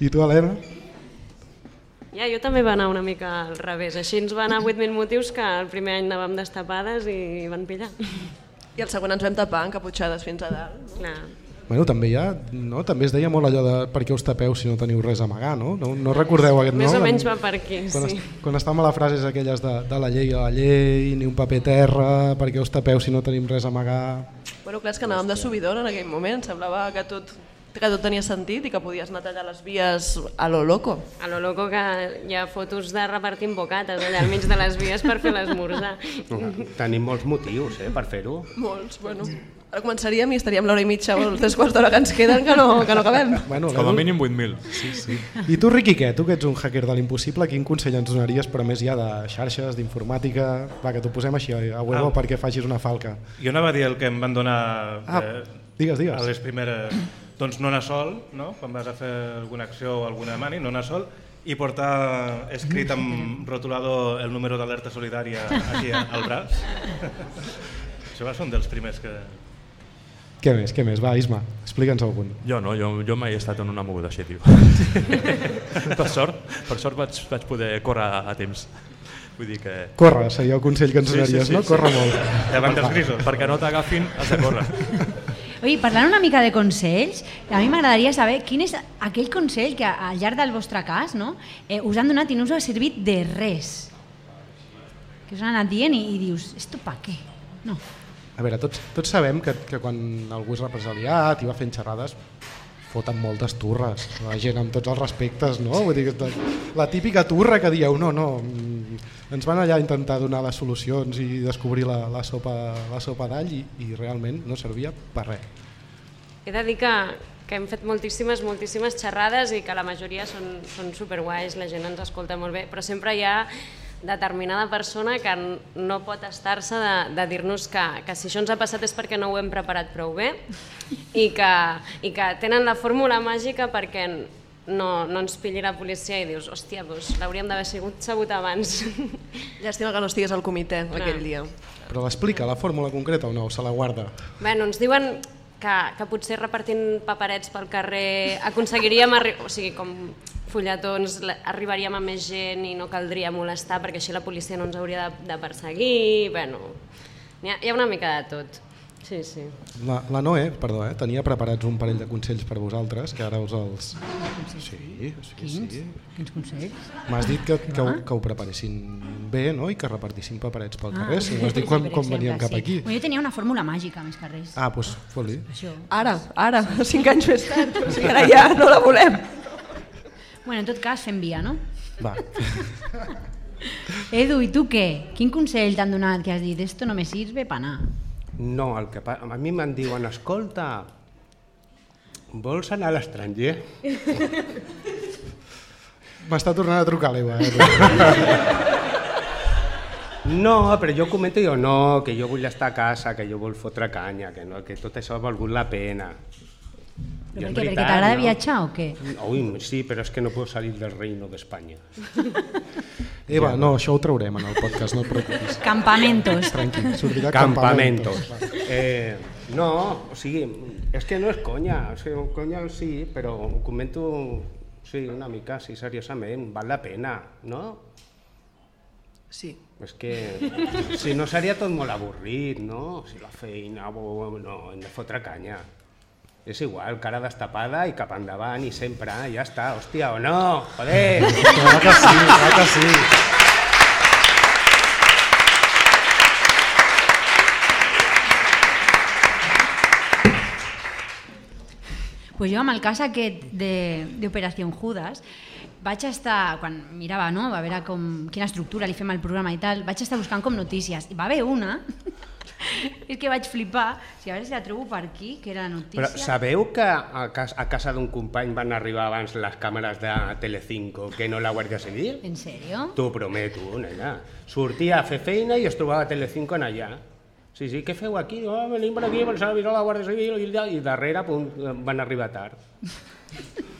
I tu, Helena? Ja, jo també va anar una mica al revés. Així ens va anar 8.000 motius que el primer any anàvem destapades i van pillar. I el segon ens vam tapar encaputxades fins a dalt. No? Clar. Bueno, també hi ha, no? també es deia molt allò de per què us tapeu si no teniu res a amagar, no? No, no recordeu aquest, no? Més o menys va per aquí, quan sí. est- Quan estàvem a les frases aquelles de, de la llei a la llei, ni un paper terra, per què us tapeu si no tenim res a amagar... Bueno, clar, és que anàvem de subidor en aquell moment. Semblava que tot, que tot tenia sentit i que podies anar a tallar les vies a lo loco. A lo loco que hi ha fotos de repartint bocates allà al mig de les vies per fer l'esmorzar. Tenim molts motius eh, per fer-ho. Molts, bueno. Ara començaríem i estaríem l'hora i mitja o els tres quarts d'hora que ens queden que no, que no acabem. Bueno, Com a mínim 8.000. Sí, sí. I tu, Riqui, què? Tu que ets un hacker de l'impossible, quin consell ens donaries, però més ja de xarxes, d'informàtica... Va, que t'ho posem així a a huevo Ah. perquè facis una falca. Jo anava a dir el que em van donar Ah, eh, digues, digues. a les primeres... Doncs no anar sol, no? quan vas a fer alguna acció o alguna mani, no anar sol, i portar escrit amb (laughs) rotulador el número d'alerta solidària aquí al braç. (laughs) Això va ser un dels primers que... Què més, què més? Va, Isma, explica'ns algun. Jo no, jo, jo mai he estat en una moguda així, tio. (laughs) per sort, per sort vaig, vaig poder córrer a, temps. Vull dir que... Corre, seria el consell que ens donaries, no? Corre molt. Davant dels grisos. Perquè no t'agafin, has de córrer. Oi, parlant una mica de consells, a mi m'agradaria saber quin és aquell consell que al llarg del vostre cas no, eh, us han donat i no us ha servit de res. Que us han anat dient i, i dius, esto pa què? No. A veure, tots, tots sabem que, que quan algú és represaliat i va fent xerrades foten moltes turres, la gent amb tots els respectes, no? Vull dir, la típica turra que dieu, no, no, mm, ens van allà intentar donar les solucions i descobrir la, la sopa, la sopa d'all i, i realment no servia per res. He de dir que, que hem fet moltíssimes, moltíssimes xerrades i que la majoria són, són superguais, la gent ens escolta molt bé, però sempre hi ha determinada persona que no pot estar-se de, de dir-nos que, que si això ens ha passat és perquè no ho hem preparat prou bé i que, i que tenen la fórmula màgica perquè no, no ens pilli la policia i dius, hòstia, doncs l'hauríem d'haver sigut sabut abans. (laughs) Llàstima que no estigués al comitè aquell dia. Però l'explica, la fórmula concreta o no? Se la guarda? Bueno, ens diuen que, que potser repartint paperets pel carrer aconseguiríem, o sigui, com fulletons, arribaríem a més gent i no caldria molestar perquè així la policia no ens hauria de, de perseguir, bueno, hi ha, hi ha una mica de tot. Sí, sí. La, la Noé, perdó, eh, tenia preparats un parell de consells per vosaltres, que ara us els... Sí, sí, Quins? sí. Quins consells? M'has dit que, que, ho, Ah. que ho preparessin bé no? i que repartissin paperets pel Ah, carrer. Si m'ho has dit sí, quan, exemple, veníem cap sí. aquí. Bueno, jo tenia una fórmula màgica, més que res. Ah, doncs fot-li. Això. Ara, ara, cinc anys més tard, o sigui, ara ja no la volem. Bueno, en tot cas, fem via, no? Va. (laughs) Edu, i tu què? Quin consell t'han donat que has dit esto no me sirve pa anar? No, el que pa... a mi me'n diuen, escolta, vols anar a l'estranger? M'està tornant a trucar l'Eva. Eh? No, però jo comento jo no, que jo vull estar a casa, que jo vull fotre canya, que, no, que tot això ha valgut la pena. Però per què? Perquè t'agrada viatjar o què? Ui, sí, però és que no puc salir del reino d'Espanya. (laughs) Eva, no, això ho traurem en el podcast, no et preocupis. Campamentos. Tranquil, sortirà Campamentos. campamentos. Eh, no, o sigui, és que no és conya, o sigui, conya sí, però ho comento sí, una mica, sí, seriosament, val la pena, no? Sí. És que si no seria tot molt avorrit, no? Si la feina, bo, no, hem de fotre canya. És igual, cara destapada i cap endavant i sempre, ja està, hòstia, o no, joder! (laughs) Clar que sí, clar que sí. Pues jo amb el cas aquest de- d'Operació Judas vaig estar, quan mirava no, a veure com, quina estructura li fem al programa i tal, vaig estar buscant com notícies i va haver una és que vaig flipar, si a veure si la trobo per aquí, que era notícia... Però sabeu que a casa, a casa d'un company van arribar abans les càmeres de Telecinco que no la Guàrdia Civil? En sèrio? T'ho prometo, nena. Sortia a fer feina i es trobava Telecinco en allà. Sí, sí, què feu aquí? Oh, venim per aquí, pensava avisar la Guàrdia Civil i, i darrere pum, van arribar tard. (laughs)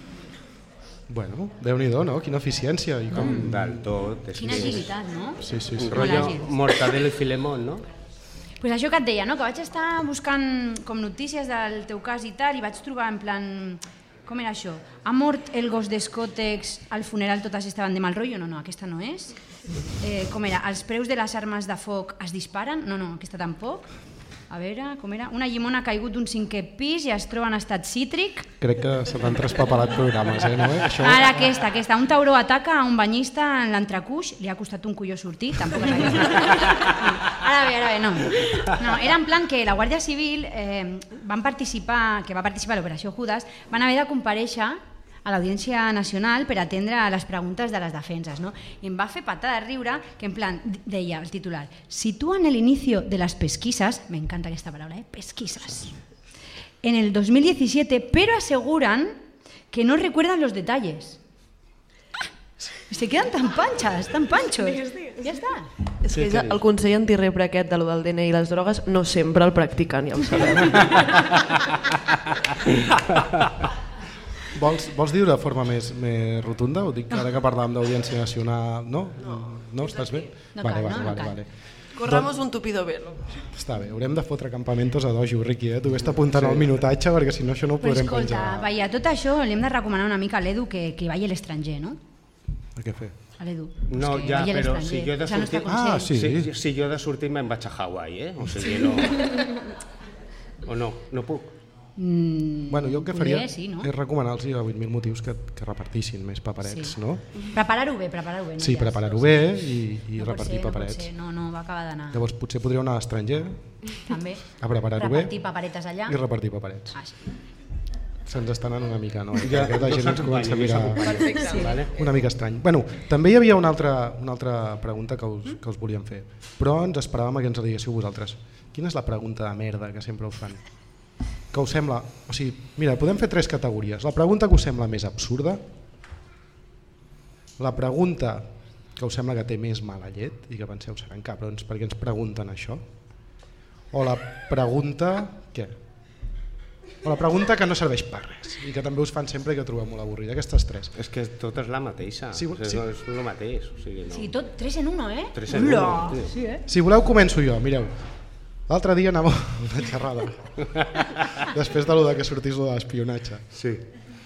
Bueno, déu-n'hi-do, no? Quina eficiència. I com... Del tot. És Quina agilitat, no? Sí, sí, sí. Un rotllo àgils. Mortadelo i Filemón, no? Pues això que et deia, no? que vaig estar buscant com notícies del teu cas i tal, i vaig trobar en plan... Com era això? Ha mort el gos d'Escòtex, al funeral totes estaven de mal rotllo? No, no, aquesta no és. Eh, com era? Els preus de les armes de foc es disparen? No, no, aquesta tampoc. A veure, com era? Una llimona ha caigut d'un cinquè pis i es troba en estat cítric. Crec que se t'han traspapelat programes, eh, no? Això... Ara aquesta, aquesta. Un tauró ataca a un banyista en l'entrecuix, li ha costat un colló sortir, tampoc és aquesta. Ara bé, ara bé, no. No, era en plan que la Guàrdia Civil eh, van participar, que va participar a l'operació Judas, van haver de compareixer a l'Audiència Nacional per atendre a les preguntes de les defenses. ¿no? I em va fer patada de riure que en plan, deia el titular, sitúan el inicio de las pesquisas, me encanta aquesta paraula, eh? pesquisas, en el 2017, pero aseguran que no recuerdan los detalles. Se quedan tan panchas, tan panchos. Ja està. És que el consell antirepre aquest de lo del DNI i les drogues no sempre el practiquen, ja ho sabem. (laughs) Vols, vols dir-ho de forma més, més rotunda? Ho dic ara que parlàvem d'Audiència Nacional. No? No, no estàs bé? No vale, cal, vale, no? No vale, cal. vale. Corramos un tupido velo. Està bé, haurem de fotre campamentos a dojo, Riqui, eh? Tu vés apuntant sí. el minutatge perquè si no això no ho Però podrem escolta, penjar. veia, tot això li hem de recomanar una mica a l'Edu que, que vagi a l'estranger, no? A què fer? A l'Edu. No, Pues que ja, però si jo he de sortir... consell. si, si jo he de sortir me'n vaig a Hawaii, eh? O sigui, no... (laughs) o no, no puc. Mm, Bueno, jo el que faria poder, sí, no? és recomanar-los a 8.000 motius que, que repartissin més paperets, Sí. no? Preparar-ho bé, preparar-ho bé. No Sí, preparar-ho bé i, i no repartir ser, paperets. No, ser, no, no va acabar d'anar. Llavors potser podríeu anar a l'estranger També. a preparar-ho bé Repartir paperetes allà. i repartir paperets. Ah, sí. Se'ns està anant una mica, no? Ja, no gent ens comença a mirar. Sí. Vale. una mica estrany. Bueno, també hi havia una altra, una altra pregunta que us, que us volíem fer, però ens esperàvem que ens la diguéssiu vosaltres. Quina és la pregunta de merda que sempre us fan? Que us sembla... O sigui, mira, podem fer tres categories. La pregunta que us sembla més absurda, la pregunta que us sembla que té més mala llet i que penseu seran cabrons perquè ens pregunten això, o la pregunta... Què? O la pregunta que no serveix per res i que també us fan sempre i que trobeu molt avorrida. Aquestes tres. És que tot és la mateixa, Sí, sí, sí. sí. és el mateix. O sigui, no. Sí, tot 3 en 1, eh? Tres en Hola. uno, sí. Sí, eh? Si voleu començo jo, mireu. L'altre dia anava una xerrada, (laughs) després de lo de que sortís lo de l'espionatge. Sí.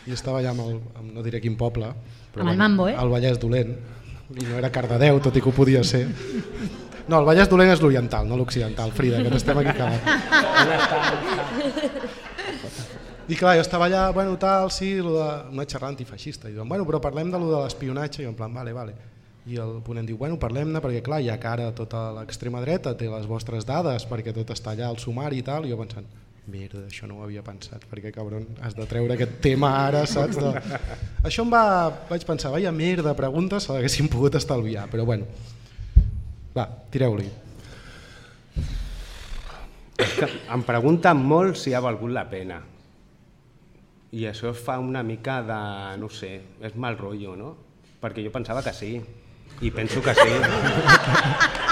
I estava allà amb el, amb, no diré quin poble, Amb el Mambo, eh? El Vallès dolent, i no era Cardedeu, tot i que ho podia ser. No, el Vallès dolent és l'oriental, no l'occidental, Frida, que estem aquí cagant. I clar, jo estava allà, bueno, tal, sí, lo de... una xerrada antifeixista, i diuen, bueno, però parlem de lo de l'espionatge, i jo en plan, vale, vale. I el ponent diu, bueno, parlem-ne, perquè clar, ja que ara tota l'extrema dreta té les vostres dades, perquè tot està allà al sumari i tal, i jo pensant, merda, això no ho havia pensat, perquè cabron, has de treure aquest tema ara, saps? De... (laughs) Això em va, vaig pensar, vaia merda, preguntes, se l'haguéssim pogut estalviar, però bueno, va, tireu-li. Em pregunten molt si ha valgut la pena. I això es fa una mica de, no sé, és mal rotllo, no? Perquè jo pensava que sí, i penso que sí. (laughs)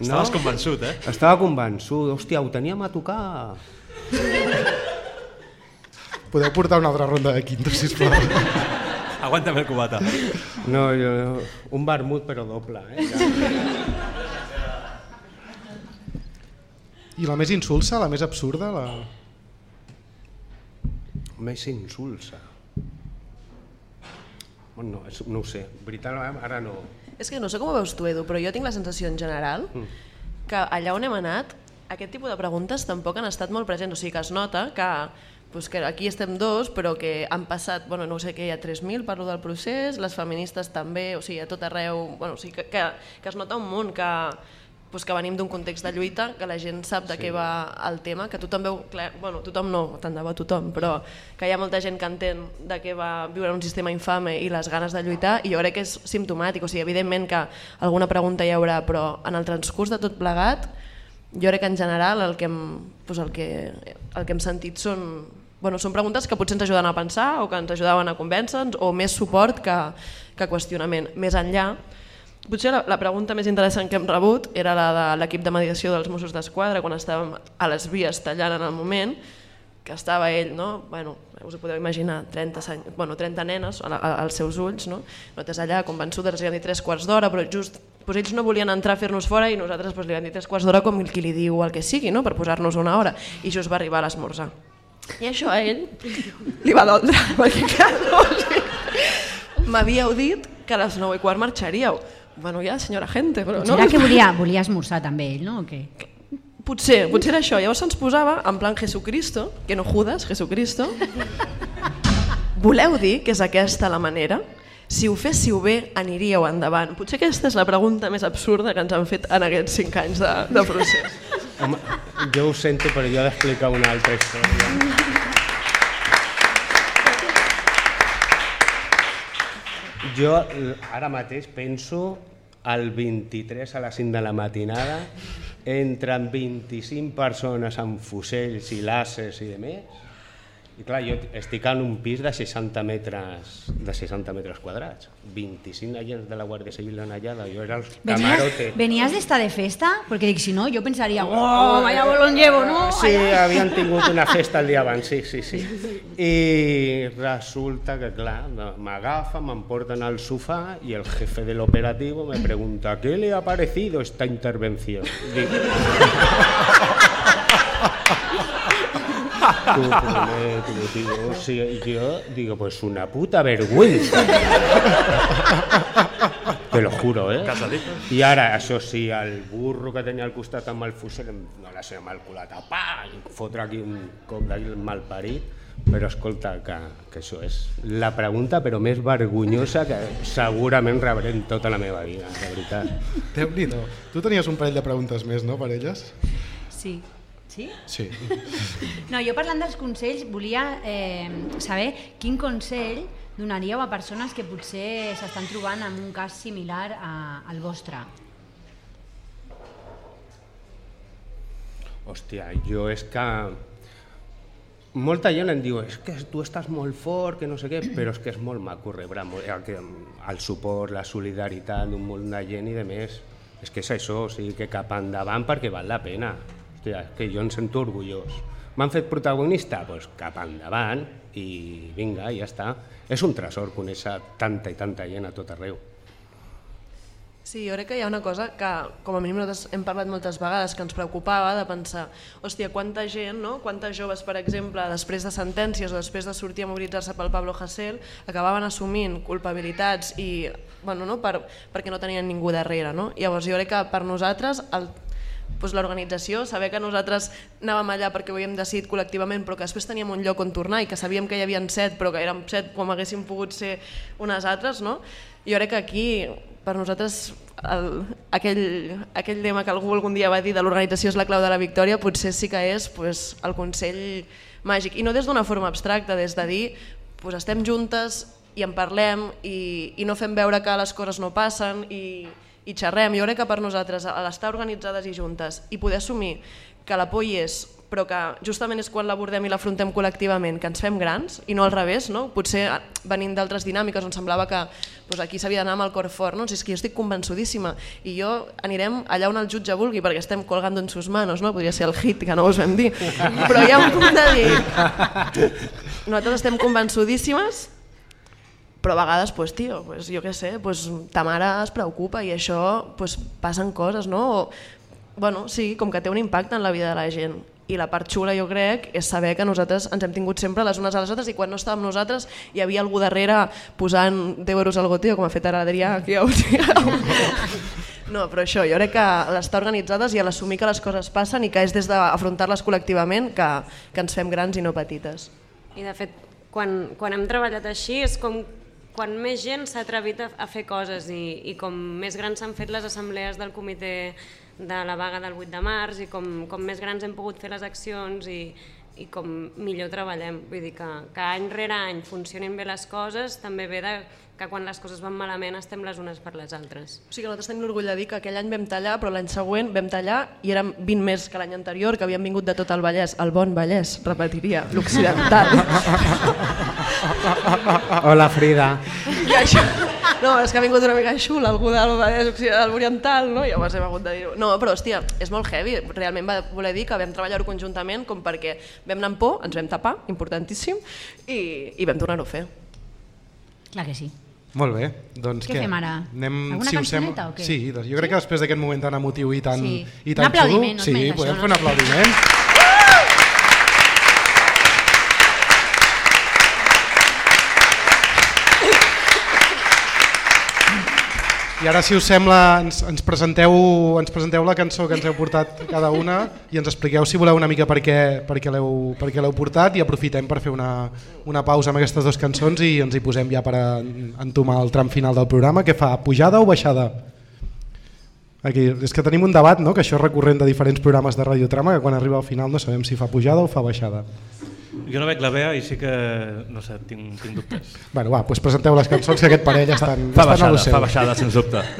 Estaves convençut, eh? Estava convençut. Hòstia, ho teníem a tocar. Podeu portar una altra ronda de quinto, sisplau. Aguanta'm el cubata. No, jo, un vermut però doble. Eh? I la més insulsa, la més absurda, la... Més insulsa. Bueno, no, és, no ho sé. Veritat, ara no. És que no sé com ho veus tu, Edu, però jo tinc la sensació en general Mm. que allà on hem anat, aquest tipus de preguntes tampoc han estat molt presents, o sigui que es nota que, pues, que aquí estem dos, però que han passat, bueno, no sé què, hi ha 3.000 parlo del procés, les feministes també, o sigui, a tot arreu, bueno, o sigui, que, que, que es nota un munt que, pues, que venim d'un context de lluita, que la gent sap de Sí. què va el tema, que tothom veu, clar, bueno, tothom no, tant de bo tothom, però que hi ha molta gent que entén de què va viure un sistema infame i les ganes de lluitar, i jo crec que és simptomàtic, o sigui, evidentment que alguna pregunta hi haurà, però en el transcurs de tot plegat, jo crec que en general el que hem, pues el que, el que hem sentit són, bueno, són preguntes que potser ens ajuden a pensar o que ens ajudaven a convèncer-nos o més suport que, que qüestionament. Més enllà, potser la, la pregunta més interessant que hem rebut era la de l'equip de mediació dels Mossos d'Esquadra quan estàvem a les vies tallant en el moment, que estava ell, no? bueno, us ho podeu imaginar, 30, seny- bueno, 30 nenes als seus ulls, no? nosaltres allà convençudes, li van dir tres quarts d'hora, però just doncs ells no volien entrar a fer-nos fora i nosaltres doncs, li vam dir tres quarts d'hora com el qui li diu el que sigui, no? per posar-nos una hora, i just va arribar a l'esmorzar. I això a ell li va doldre, perquè clar, no, o sigui, m'havíeu dit que a les 9 i quart marxaríeu. Bueno, ja, senyora gente, però no... Era que volia, volia esmorzar també ell, no? O què? Potser, potser era això. Llavors se'ns posava en plan Jesucristo, que no Judas, Jesucristo. Voleu dir que és aquesta la manera? Si ho féssiu bé, aniríeu endavant. Potser aquesta és la pregunta més absurda que ens han fet en aquests cinc anys de, de procés. Home, jo ho sento, però jo he d'explicar una altra història. Jo l- ara mateix penso al 23 a les 5 de la matinada entren 25 persones amb fusells i làsers i de més i clar, jo estic en un pis de 60 metres, de 60 metres quadrats. 25 agents de la Guàrdia Civil en allà, jo era el camarote. Venies, venies d'estar de festa? Perquè dic, si no, jo pensaria, oh, vaya bolón llevo, no? Sí, (laughs) havien tingut una festa el dia abans, sí, sí, sí. I resulta que, clar, m'agafa, m'emporten al sofà i el jefe de l'operatiu me pregunta ¿qué le ha parecido esta intervención? Dic, T'ho prometo, tío. O sigui, jo digo, pues una puta vergüenza. Te lo juro, eh? Casadito. I ara, això sí, el burro que tenia al costat amb el fusel, em- no la sé, amb el culata, pa, i fotre aquí un cop d'all malparit, però escolta, que, que això és la pregunta però més vergonyosa que segurament rebré en tota la meva vida, de veritat. Déu-n'hi-do. Tu tenies un parell de preguntes més, no, per elles? Sí. Sí? Sí. No, jo parlant dels consells volia eh, saber quin consell donaríeu a persones que potser s'estan trobant amb un cas similar a, al vostre. Hòstia, jo és que... Molta gent em diu, és que tu estàs molt fort, que no sé què, però és que és molt maco rebre que- el suport, la solidaritat d'un munt de gent i de més. És que és això, o sigui, que cap endavant perquè val la pena. Hòstia, que jo em sento orgullós. M'han fet protagonista? Doncs pues cap endavant i vinga, ja està. És un tresor conèixer tanta i tanta gent a tot arreu. Sí, jo crec que hi ha una cosa que, com a mínim nosaltres hem parlat moltes vegades, que ens preocupava de pensar, hòstia, quanta gent, no? quantes joves, per exemple, després de sentències o després de sortir a mobilitzar-se pel Pablo Hasél, acabaven assumint culpabilitats i, bueno, no? per, perquè no tenien ningú darrere. No? Llavors jo crec que per nosaltres el doncs l'organització, saber que nosaltres anàvem allà perquè ho havíem decidit col·lectivament però que després teníem un lloc on tornar i que sabíem que hi havia set però que érem set com haguéssim pogut ser unes altres, no? jo crec que aquí per nosaltres el, aquell, aquell tema que algú algun dia va dir de l'organització és la clau de la victòria potser sí que és pues, el Consell Màgic i no des d'una forma abstracta, des de dir pues, estem juntes i en parlem i, i no fem veure que les coses no passen i, i xerrem. Jo crec que per nosaltres, a l'estar organitzades i juntes i poder assumir que la por hi és, però que justament és quan l'abordem i l'afrontem col·lectivament, que ens fem grans i no al revés, no? potser venint d'altres dinàmiques on semblava que doncs aquí s'havia d'anar amb el cor fort, no? si és que jo estic convençudíssima i jo anirem allà on el jutge vulgui perquè estem colgant en sus manos, no? podria ser el hit que no us vam dir, però hi ha un punt de dir nosaltres estem convençudíssimes però a vegades, pues, tio, pues, jo què sé, pues, ta mare es preocupa i això pues, passen coses, no? O, bueno, sí, com que té un impacte en la vida de la gent i la part xula jo crec és saber que nosaltres ens hem tingut sempre les unes a les altres i quan no estàvem nosaltres hi havia algú darrere posant 10 euros al goteo com ha fet ara Adrià aquí a (laughs) No, però això, jo crec que l'estar organitzades i l'assumir que les coses passen i que és des d'afrontar-les col·lectivament que, que ens fem grans i no petites. I de fet, quan, quan hem treballat així és com quan més gent s'ha atrevit a, a fer coses i, i com més grans s'han fet les assemblees del comitè de la vaga del 8 de març i com, com més grans hem pogut fer les accions i, i com millor treballem. Vull dir que, que any rere any funcionin bé les coses, també ve de que quan les coses van malament estem les unes per les altres. O sigui que nosaltres tenim l'orgull de dir que aquell any vam tallar, però l'any següent vam tallar i érem 20 més que l'any anterior, que havien vingut de tot el Vallès, el bon Vallès, repetiria, l'occidental. (laughs) Hola Frida. I això, no, és que ha vingut una mica xula algú del Vallès Occidental Oriental, no? i llavors hem hagut de dir-ho. No, però hòstia, és molt heavy, realment va voler dir que vam treballar-ho conjuntament com perquè vam anar amb por, ens vam tapar, importantíssim, i, i vam tornar-ho a fer. Clar que sí. Molt bé, doncs Què fem ara? Anem, Alguna si cançoneta o què? Sí, doncs jo crec que després d'aquest moment tan emotiu i tan, Sí. i tan aplaudiment, xulo, sí, podem això, fer un no? I ara, si us sembla, ens, ens, presenteu, ens presenteu la cançó que ens heu portat cada una i ens expliqueu, si voleu, una mica per què, per què l'heu portat i aprofitem per fer una, una pausa amb aquestes dues cançons i ens hi posem ja per en- entomar el tram final del programa. Què fa, pujada o baixada? Aquí, és que tenim un debat, no? que això és recurrent de diferents programes de radiotrama, que quan arriba al final no sabem si fa pujada o fa baixada. Jo no veig la Bea i sí que, no sé, tinc, tinc dubtes. (laughs) Bueno, va, doncs presenteu les cançons que aquest parell estan, Fa estan a baixada, lo seu. fa baixada, sens dubte. (laughs)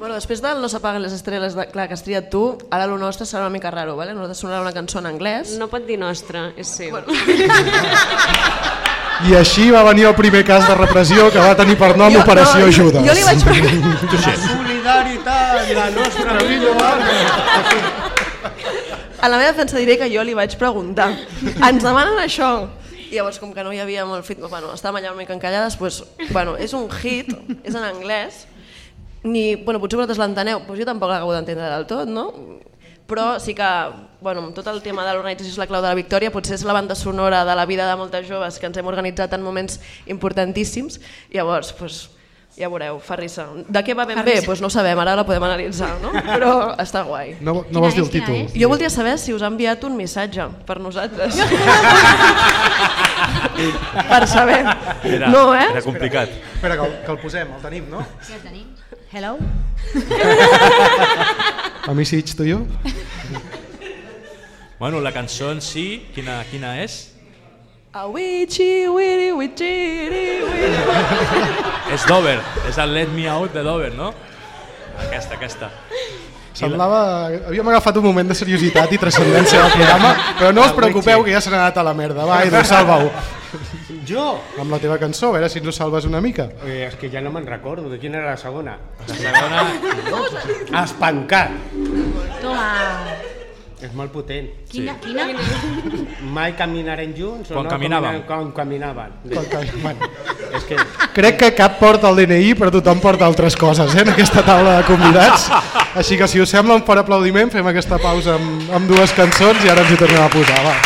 Bueno, després del No s'apaguen les estrelles, de, clar, que has triat tu, ara el nostre serà una mica raro, ¿vale? nosaltres sonarà una cançó en anglès. No pot dir nostra, és seu. Bueno. I així va venir el primer cas de repressió que va tenir per nom Jo- Operació no, jo- Judes. jo li vaig preguntar- (laughs) La solidaritat, la nostra vida. A la meva defensa diré que jo li vaig preguntar, ens demanen això? I llavors, com que no hi havia molt fit, bueno, estàvem allà una mica encallades, doncs, bueno, és un hit, és en anglès, ni, bueno, potser vosaltres l'enteneu, doncs jo tampoc l'acabo d'entendre del tot, no? Però sí que, bueno, tot el tema de l'organització és la clau de la victòria, potser és la banda sonora de la vida de moltes joves que ens hem organitzat en moments importantíssims, llavors, doncs, ja veureu, fa risa. De què va ben Fa bé? Doncs no ho sabem, ara la podem analitzar, no? (laughs) Però està guai. No, no vols dir el títol? Jo voldria saber si us ha enviat un missatge per nosaltres. (laughs) per saber. Era, no, eh? era complicat. Espera, que el, que el posem, el tenim, no? Sí, el tenim. Hello? A mi sí, tu i jo? Bueno, la cançó en si, quina, quina és? A wiri, wichiri, wiri. És Dover, és el Let Me Out de Dover, no? Aquesta, aquesta. Semblava... Havíem agafat un moment de seriositat i transcendència del programa, però no us preocupeu que ja se n'ha anat a la merda. Va, Edu, salva-ho. Jo? Amb la teva cançó, a veure si ens ho salves una mica. Eh, és que ja no me'n recordo, de quina era la segona? La segona... Espancat. Toma. És molt potent. Quina, quina? Mai caminarem junts o Quan no? caminàvem. Quan caminaven. Quan, que- bueno, És que... Crec que cap porta el DNI, però tothom porta altres coses eh, en aquesta taula de convidats. Així que si us sembla un fort aplaudiment, fem aquesta pausa amb, amb dues cançons i ara ens hi tornem a posar. Va.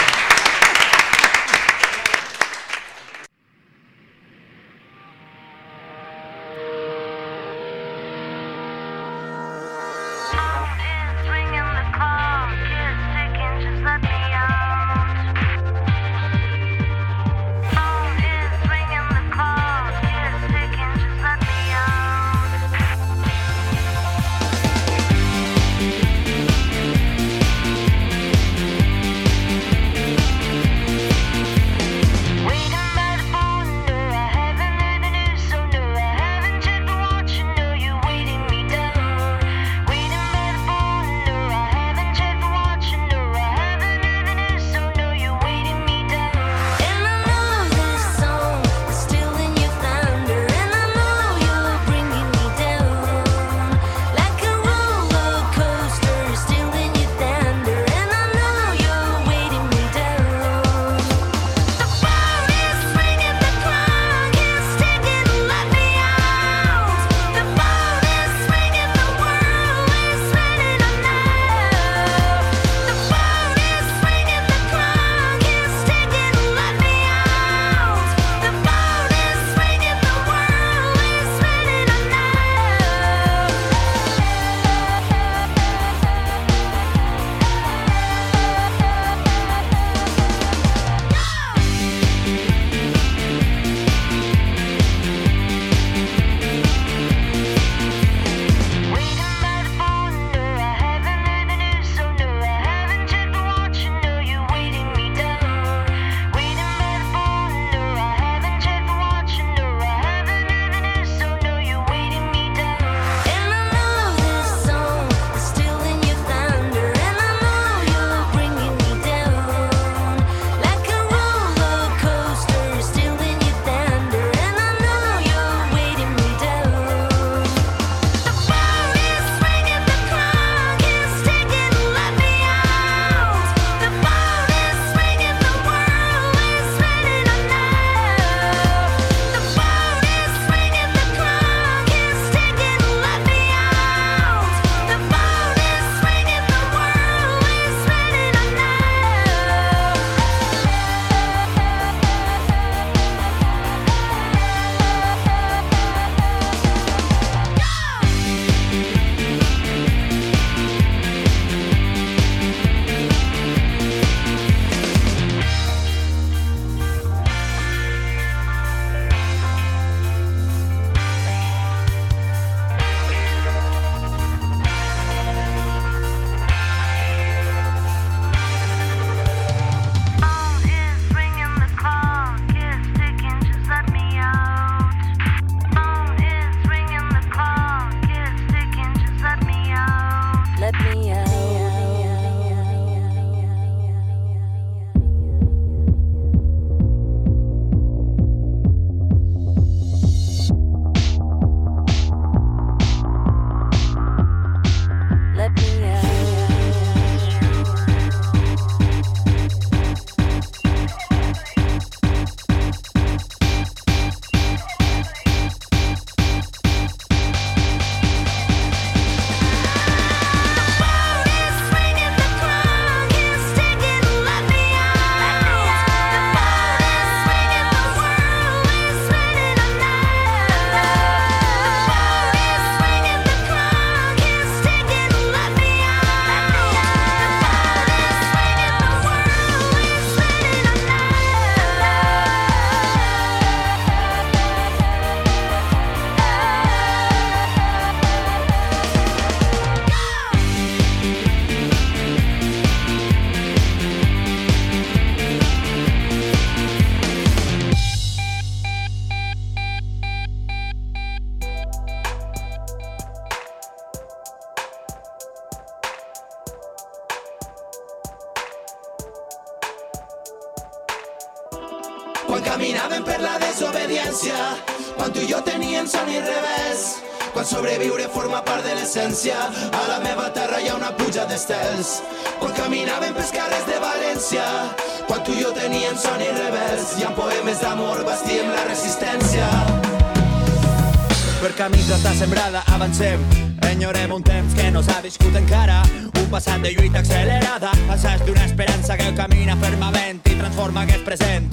Camins d'estar sembrada avancem. Enyorem un temps que no s'ha viscut encara. Un passat de lluita accelerada Assaig d'una esperança que camina fermament I transforma aquest present.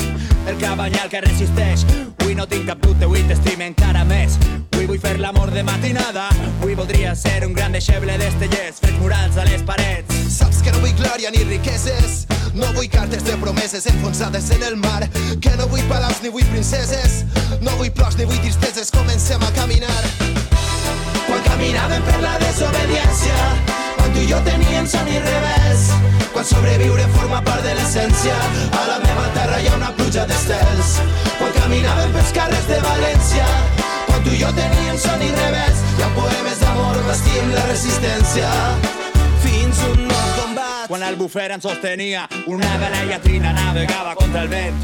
El cabanyal que resisteix. Avui no tinc cap dubte, avui t'estime encara més Avui vull fer l'amor de matinada. Avui voldria ser un gran deixeble d'estellers Fets murals a les parets. Saps que no vull glòria ni riqueses. No vull cartes de promeses enfonsades en el mar. Que no vull palaus ni vull princeses. No vull plors ni vull tristeses. Comencem a caminar. Quan caminàvem per la desobediència Quan tu i jo teníem son i revés Quan sobreviure forma part de l'essència A la meva terra hi ha una pluja d'estels. Quan caminàvem pels carrers de València Quan tu i jo teníem son i revés. Hi ha poemes d'amor, vestim la resistència Fins un nou combat Quan el bufer ens sostenia Una vela llatrina navegava contra el vent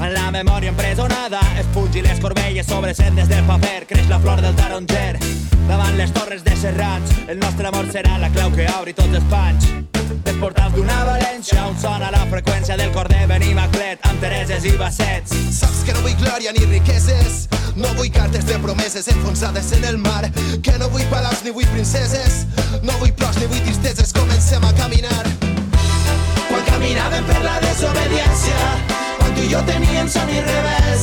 en la memòria empresonada Espungi les corbelles sobre sendes del paper. Creix la flor del taronger Davant les torres de Serrans. El nostre amor serà la clau que obri tots els panys. Dels portals d'una València On sona la freqüència del cor de Benimaclet Amb Tereses i Bassets. Saps que no vull glòria ni riqueses No vull cartes de promeses enfonsades en el mar. Que no vull palaus ni vull princeses No vull plors ni vull tristeses. Comencem a caminar. Quan caminàvem per la desobediència Quan tu i jo teníem son i revés.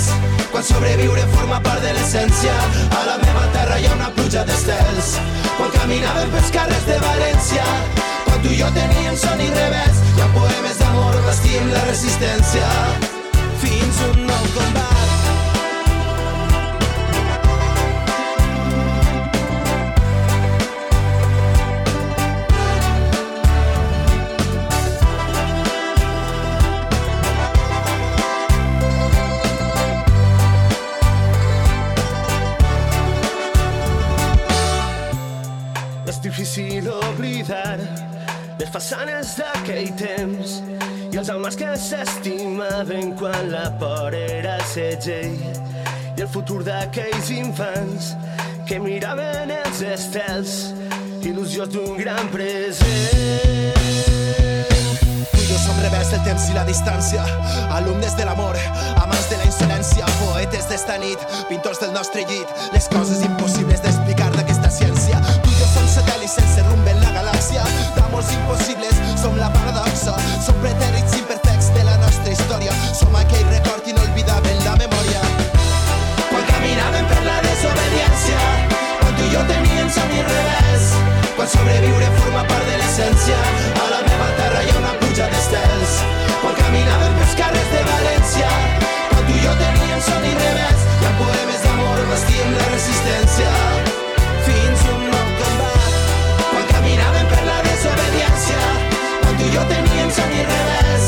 Quan sobreviure forma part de l'essència A la meva terra hi ha una pluja d'estels. Quan caminàvem pels carrers de València Quan tu i jo teníem son i revés. Hi ha poemes d'amor, vestim la resistència. Fins un nou combat difícil oblidar les façanes d'aquell temps i els homes que s'estimaven quan la por era segell i el futur d'aquells infants que miraven els estels il·lusions d'un gran present. Jo som rebels del temps i la distància Alumnes de l'amor, amants de la insolència Poetes d'esta nit, pintors del nostre llit Les coses impossibles d'explicar Satèl·lits sense rumb en la galàxia. D'amors impossibles, som la paradoxa. Som pretèrrits imperfects de la nostra història. Som aquell record inolvidable en la memòria. Quan caminàvem per la desobediència Quan tu i jo teníem son i revés Quan sobreviure forma part de l'essència. A la meva terra hi ha una pluja d'estels. Quan caminàvem pels carrers de València Quan tu i jo teníem son i revés Hi ha poemes d'amor, vestim la resistència. Fins un nou jo teníem son i revés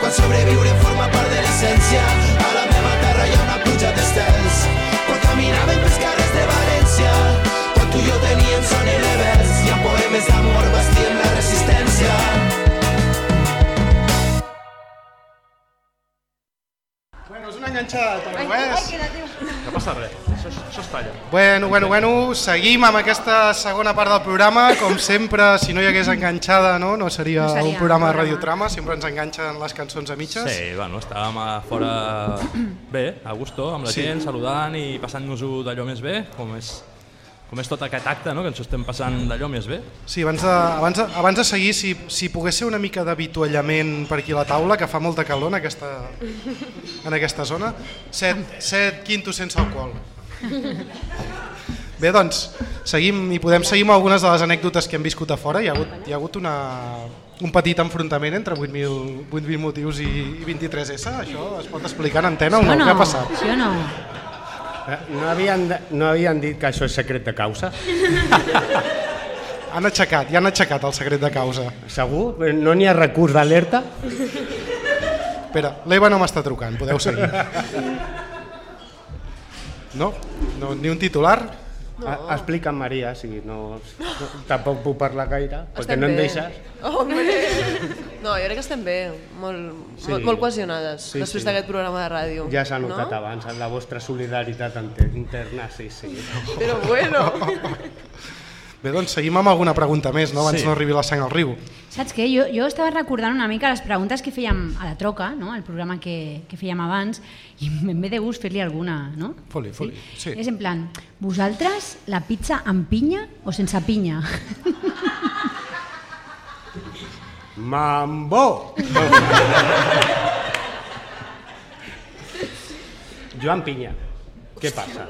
Quan sobreviure forma part de l'essència A la meva terra hi ha una pluja d'estels Quan caminàvem pels carrers de València Quan tu i jo teníem son i revés Hi ha poemes d'amor, vestim la resistència Enganxada, també, ho és? No passa res, això, això es talla. Bueno, bueno, bueno, seguim amb aquesta segona part del programa. Com sempre, si no hi hagués enganxada, no, no seria, No seria un programa de radiotrama, sempre ens enganxen les cançons a mitges. Sí, bueno, estàvem a fora (clears throat) bé, a gusto, amb la Sí. gent, saludant i passant-nos-ho d'allò més bé, com és, com és tot aquest acte, no? que ens ho estem passant d'allò més bé. Sí, abans de, abans de, abans de seguir, si, si pogués ser una mica d'avituallament per aquí a la taula, que fa molta calor en aquesta, en aquesta zona, set, set quintos sense alcohol. Bé, doncs, seguim i podem seguir amb algunes de les anècdotes que hem viscut a fora. Hi ha hagut, hi ha hagut una, un petit enfrontament entre 8.000 8.000 motius i, i 23S. Això es pot explicar en antena o no? Sí o no? Què ha passat? Sí o no? Eh, No havien, no havien dit que això és secret de causa? Han aixecat, ja han aixecat el secret de causa. Segur? No n'hi ha recurs d'alerta? Espera, l'Eva no m'està trucant, podeu seguir. (laughs) No? no? Ni un titular? No. Explica'm, Maria, si no, no, tampoc puc parlar gaire, perquè Estem no em deixes. Home! No, jo crec que estem bé, molt, Sí. molt, molt cohesionades, Sí, després sí. d'aquest programa de ràdio. Ja s'ha notat no? abans, la vostra solidaritat interna, sí, sí. Però bueno! (laughs) Bé, doncs seguim amb alguna pregunta més, no? abans Sí. no arribi la sang al riu. Saps què? Jo, jo estava recordant una mica les preguntes que fèiem a la troca, no? el programa que, que fèiem abans, i em ve de gust fer-li alguna, no? Foli, foli. Sí. És en plan, vosaltres la pizza amb pinya o sense pinya? Mambo! Joan Pinya, què passa?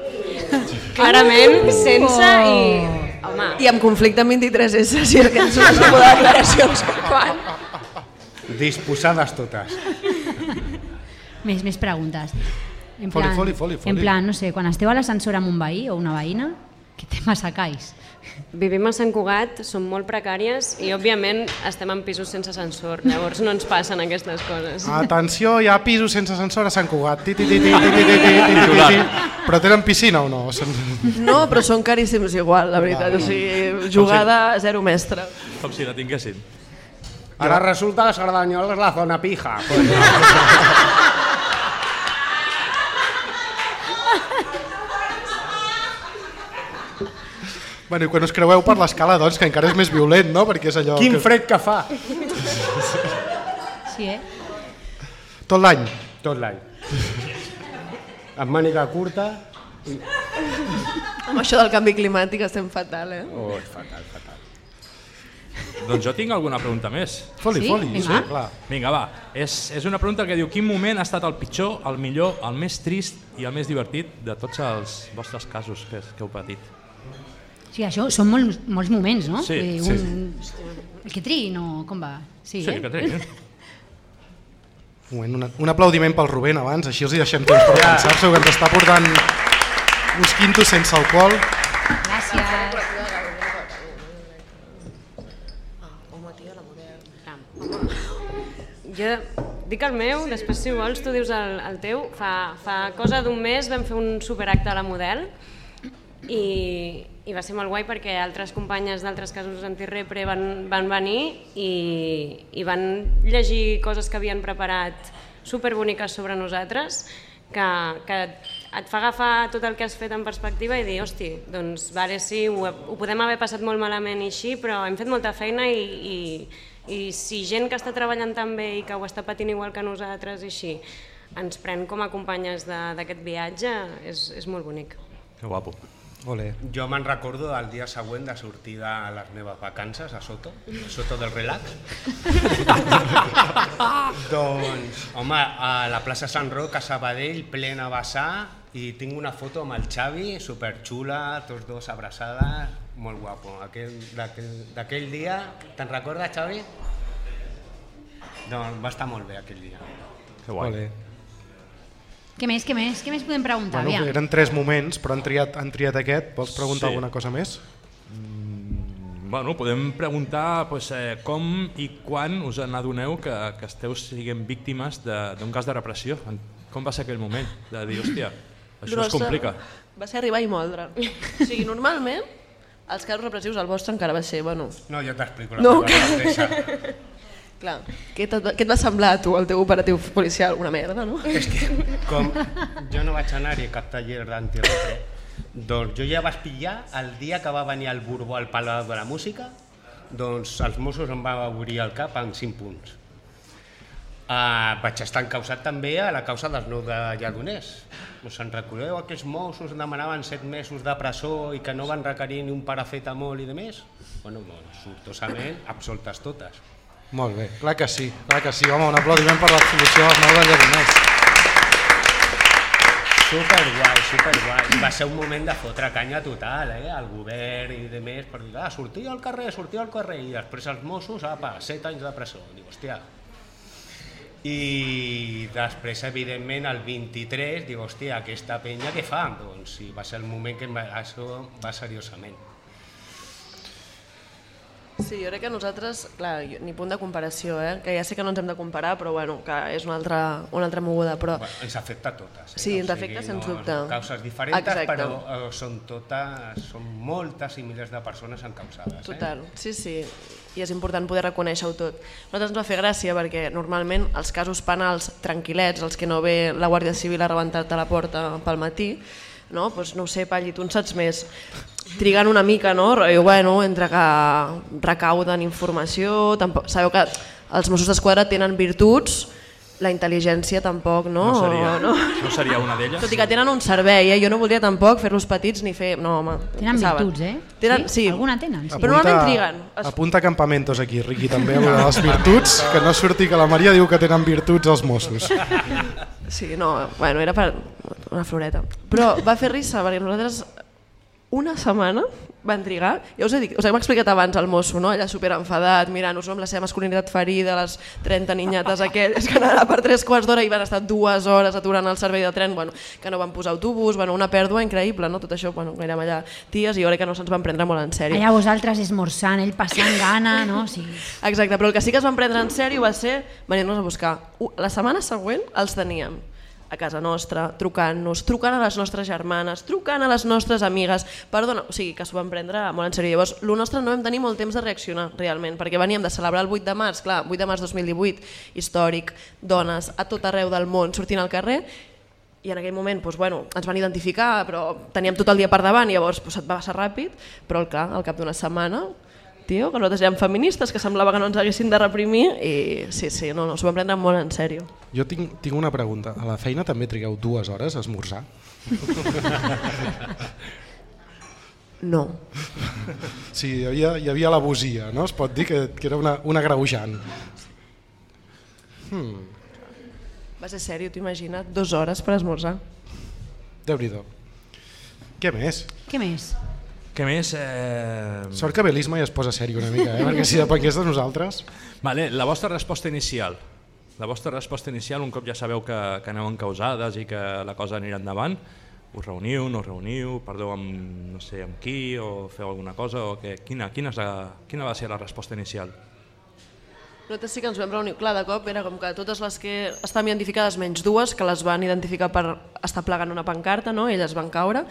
Clarament, sense i... Home, I amb conflicte amb 23S, si aquests són les tipus de declaracions. (laughs) Quan? Disposades totes. més, més preguntes. En Foli, plan, foli, foli, foli. En plan, no sé, quan esteu a l'ascensor amb un veí o una veïna, què te massacais? Vivim a Sant Cugat, som molt precàries i, òbviament, estem en pisos sense ascensor. Llavors no ens passen aquestes coses. Atenció, hi ha pisos sense ascensor a Sant Cugat. Ti, ti, ti, ti, ti, ti, ti, ti, ti, ti, ti. Però tenen piscina o no? No, però són caríssims igual, la veritat. O sigui, jugada zero mestre. Com si la tinguessin. Ara resulta que Cerdanyola és la zona pija. Pues no. Bueno, i quan us creueu per l'escala, doncs, que encara és més violent, no? Perquè és allò... Quin que... fred que fa! Sí, eh? Tot l'any? Tot l'any. Amb màniga curta... I... Amb això del canvi climàtic estem fatal, eh? Oh, és fatal, fatal. Doncs jo tinc alguna pregunta més. Foli, Sí? foli, Vinga. sí, clar. Vinga, va. És, és una pregunta que diu quin moment ha estat el pitjor, el millor, el més trist i el més divertit de tots els vostres casos que, que heu patit? Sí, això són molts, molts moments, no? Sí, Vull dir, sí. un... El que triï, no? Com va? Sí, Sí, eh? que triï. Un, moment, una, un aplaudiment pel Rubén abans, així els hi deixem temps per Ja. pensar-se, que ens està portant uns quintos sense alcohol. Gràcies. Jo dic el meu, després si vols tu dius el, el teu. Fa, fa cosa d'un mes vam fer un superacte a la Model i, i va ser molt guai perquè altres companyes d'altres casos antirepre van, van venir i, i van llegir coses que havien preparat superboniques sobre nosaltres que, que et fa agafar tot el que has fet en perspectiva i dir, hosti, doncs vale, sí, ho, ho podem haver passat molt malament i així, però hem fet molta feina i, i, i si gent que està treballant tan bé i que ho està patint igual que nosaltres i així, ens pren com a companyes d'aquest viatge, és, és molt bonic. Que guapo. Ole. Jo me'n recordo del dia següent de sortir de les meves vacances a Soto, a Soto del Relax. (laughs) doncs, home, a la plaça Sant Roc, a Sabadell, plena vessar, i tinc una foto amb el Xavi, superxula, tots dos abraçades, molt guapo. Aquell- D'aquell dia, te'n recordes, Xavi? Doncs va estar molt bé aquell dia. Que guai. Ole. Què més, què més? Què més podem preguntar? Bueno, eren tres moments, però han triat, han triat aquest. Vols preguntar Sí. alguna cosa més? Bueno, podem preguntar pues, eh, com i quan us n'adoneu que, que esteu siguent víctimes de- d'un cas de repressió. Com va ser aquell moment de dir, hòstia, això es Grossa complica? Va ser arribar i moldre. O sigui, normalment, els casos repressius, el vostre encara va ser, bueno... No, jo t'explico la No, meva que-. Clar, què, et, què et va semblar a tu, el teu operatiu policial? Una merda, no? És que, com jo no vaig anar-hi a cap taller d'antirepre, doncs jo ja vaig pillar el dia que va venir el Borbó al Palau de la Música, doncs els Mossos em va obrir el cap en 5 punts. Uh, vaig estar encausat també a la causa dels nou de Lledoners. Us en recordeu? Aquells Mossos demanaven 7 mesos de presó i que no van requerir ni un paracetamol i de més? Bueno, doncs, sortosament, absoltes totes. Molt bé, clar que sí, clar que sí. Home, un aplaudiment per l'exposició nous de Lledoners. Superguai, superguai. Va ser un moment de fotre canya total, eh? al govern i de més, per dir, ah, sortia al carrer, sortia al carrer, i després els Mossos, apa, 7 anys de presó. Dic, hòstia. I després, evidentment, el 23, dic, hòstia, aquesta penya què fa? Doncs sí, va ser el moment que em va, això va seriosament. Sí, jo crec que nosaltres, clar, ni punt de comparació, eh? que ja sé que no ens hem de comparar, però bueno, que és una altra, una altra moguda, però... Bueno, ens afecta a totes. Eh? Sí, ens O afecta sens no, dubte. Causes diferents, Exacte. però eh, són totes, són moltes i milers de persones encausades. Total, eh? sí, sí, i és important poder reconèixer-ho tot. A nosaltres ens va fer gràcia perquè normalment els casos penals tranquil·lets, els que no ve la Guàrdia Civil a rebentar-te la porta pel matí, no? Pues no ho sé, Palli, tu en saps més. Triguen una mica, no? Rotllo, bueno, entre que recauden informació, tampoc, sabeu que els Mossos d'Esquadra tenen virtuts, la intel·ligència tampoc, no? No seria, no? no seria una d'elles? Tot i que tenen un servei, eh? jo no voldria tampoc fer-los petits ni fer... No, home, Tenen saben. virtuts, eh? Tenen, sí? Alguna tenen, sí. Però normalment triguen. Es- Apunta campamentos aquí, Riqui, també, amb les virtuts, que no surti que la Maria diu que tenen virtuts els Mossos. (laughs) Sí, no, bueno, era per una floreta. Però va fer risa, perquè nosaltres una setmana van trigar, ja us he dit, us hem explicat abans el mosso, no? allà superenfadat, mirant-nos amb la seva masculinitat ferida, les 30 ninyates aquelles que anaven per tres quarts d'hora i van estar dues hores aturant el servei de tren, bueno, que no van posar autobús, bueno, una pèrdua increïble, no? tot això, bueno, érem allà ties i jo crec que no se'ns van prendre molt en sèrio. Allà vosaltres esmorzant, ell passant gana, no? Sí. Exacte, però el que sí que es van prendre en sèrio va ser venir-nos a buscar. La setmana següent els teníem a casa nostra, trucant-nos, trucant a les nostres germanes, trucant a les nostres amigues, perdona, o sigui, que s'ho van prendre molt en sèrio. Llavors, el nostre no vam tenir molt temps de reaccionar, realment, perquè veníem de celebrar el 8 de març, clar, 8 de març 2018, històric, dones a tot arreu del món sortint al carrer, i en aquell moment doncs, bueno, ens van identificar, però teníem tot el dia per davant, i llavors doncs, et va passar ràpid, però clar, al cap d'una setmana tio, que nosaltres érem feministes, que semblava que no ens haguessin de reprimir, i sí, sí, no, no, s'ho van prendre molt en sèrio. Jo tinc, tinc una pregunta. A la feina també trigueu dues hores a esmorzar? No. Sí, hi havia, hi havia la bosia, no? Es pot dir que, que era una, una greujant. Hmm, Va ser sèrio, t'ho imagina't, dues hores per esmorzar. Déu-n'hi-do. Què més? Què més? Què més? Eh... Sort que Belisma ja es posa sèrio una mica, eh? perquè si depengués de nosaltres... Vale, la vostra resposta inicial. La vostra resposta inicial, un cop ja sabeu que, que aneu encausades i que la cosa anirà endavant, us reuniu, no us reuniu, perdeu amb, no sé, amb qui, o feu alguna cosa, o què? Quina, quina, és la, quina va ser la resposta inicial? Nosaltres sí que ens vam reunir, clar, de cop era com que totes les que estaven identificades, menys dues, que les van identificar per estar plegant una pancarta, no? elles van caure,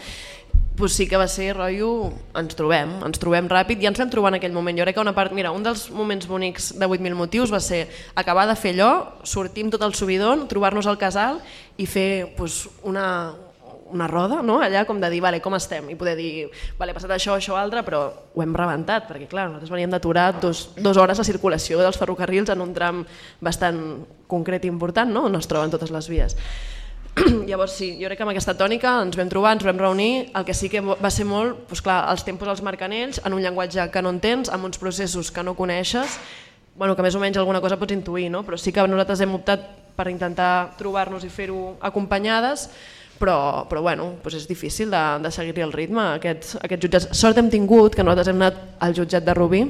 pues sí que va ser, rotllo, ens trobem, ens trobem ràpid, i ens vam trobar en aquell moment. Jo crec que una part, mira, un dels moments bonics de 8.000 motius va ser acabar de fer allò, sortir tot el subidon, trobar-nos al casal i fer pues, una, una roda, no? allà com de dir, vale, com estem? I poder dir, vale, ha passat això, això, altre, però ho hem rebentat, perquè clar, nosaltres veníem d'aturar dos, dos hores de circulació dels ferrocarrils en un tram bastant concret i important, no? on es troben totes les vies. (clears throat) Llavors sí, jo crec que amb aquesta tònica ens vam trobar, ens vam reunir, el que sí que va ser molt, doncs clar, els tempos els marquen ells, en un llenguatge que no entens, amb uns processos que no coneixes, bueno, que més o menys alguna cosa pots intuir, no? però sí que nosaltres hem optat per intentar trobar-nos i fer-ho acompanyades, però, però bueno, doncs és difícil de, de seguir-li el ritme aquests, aquests jutjats. Sort hem tingut que nosaltres hem anat al jutjat de Rubí,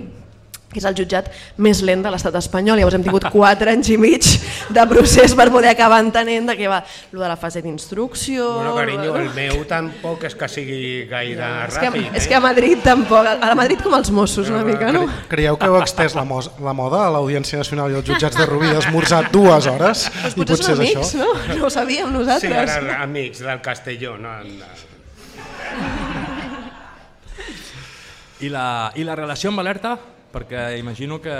que és el jutjat més lent de l'estat espanyol, llavors hem tingut 4 anys i mig de procés per poder acabar entenent de què va lo de la fase d'instrucció... Bueno, carinyo, el meu tampoc és que sigui gaire és, que, ràpid. és que a Madrid tampoc, a Madrid com els Mossos una mica, no? Creieu que heu extès la, mos, la moda a l'Audiència Nacional i als jutjats de Rubí d'esmorzar dues hores? Doncs I potser potser són amics, això? no? No ho sabíem nosaltres. Sí, ara amics del Castelló. No, no. I la, I la relació amb Alerta? Perquè imagino que,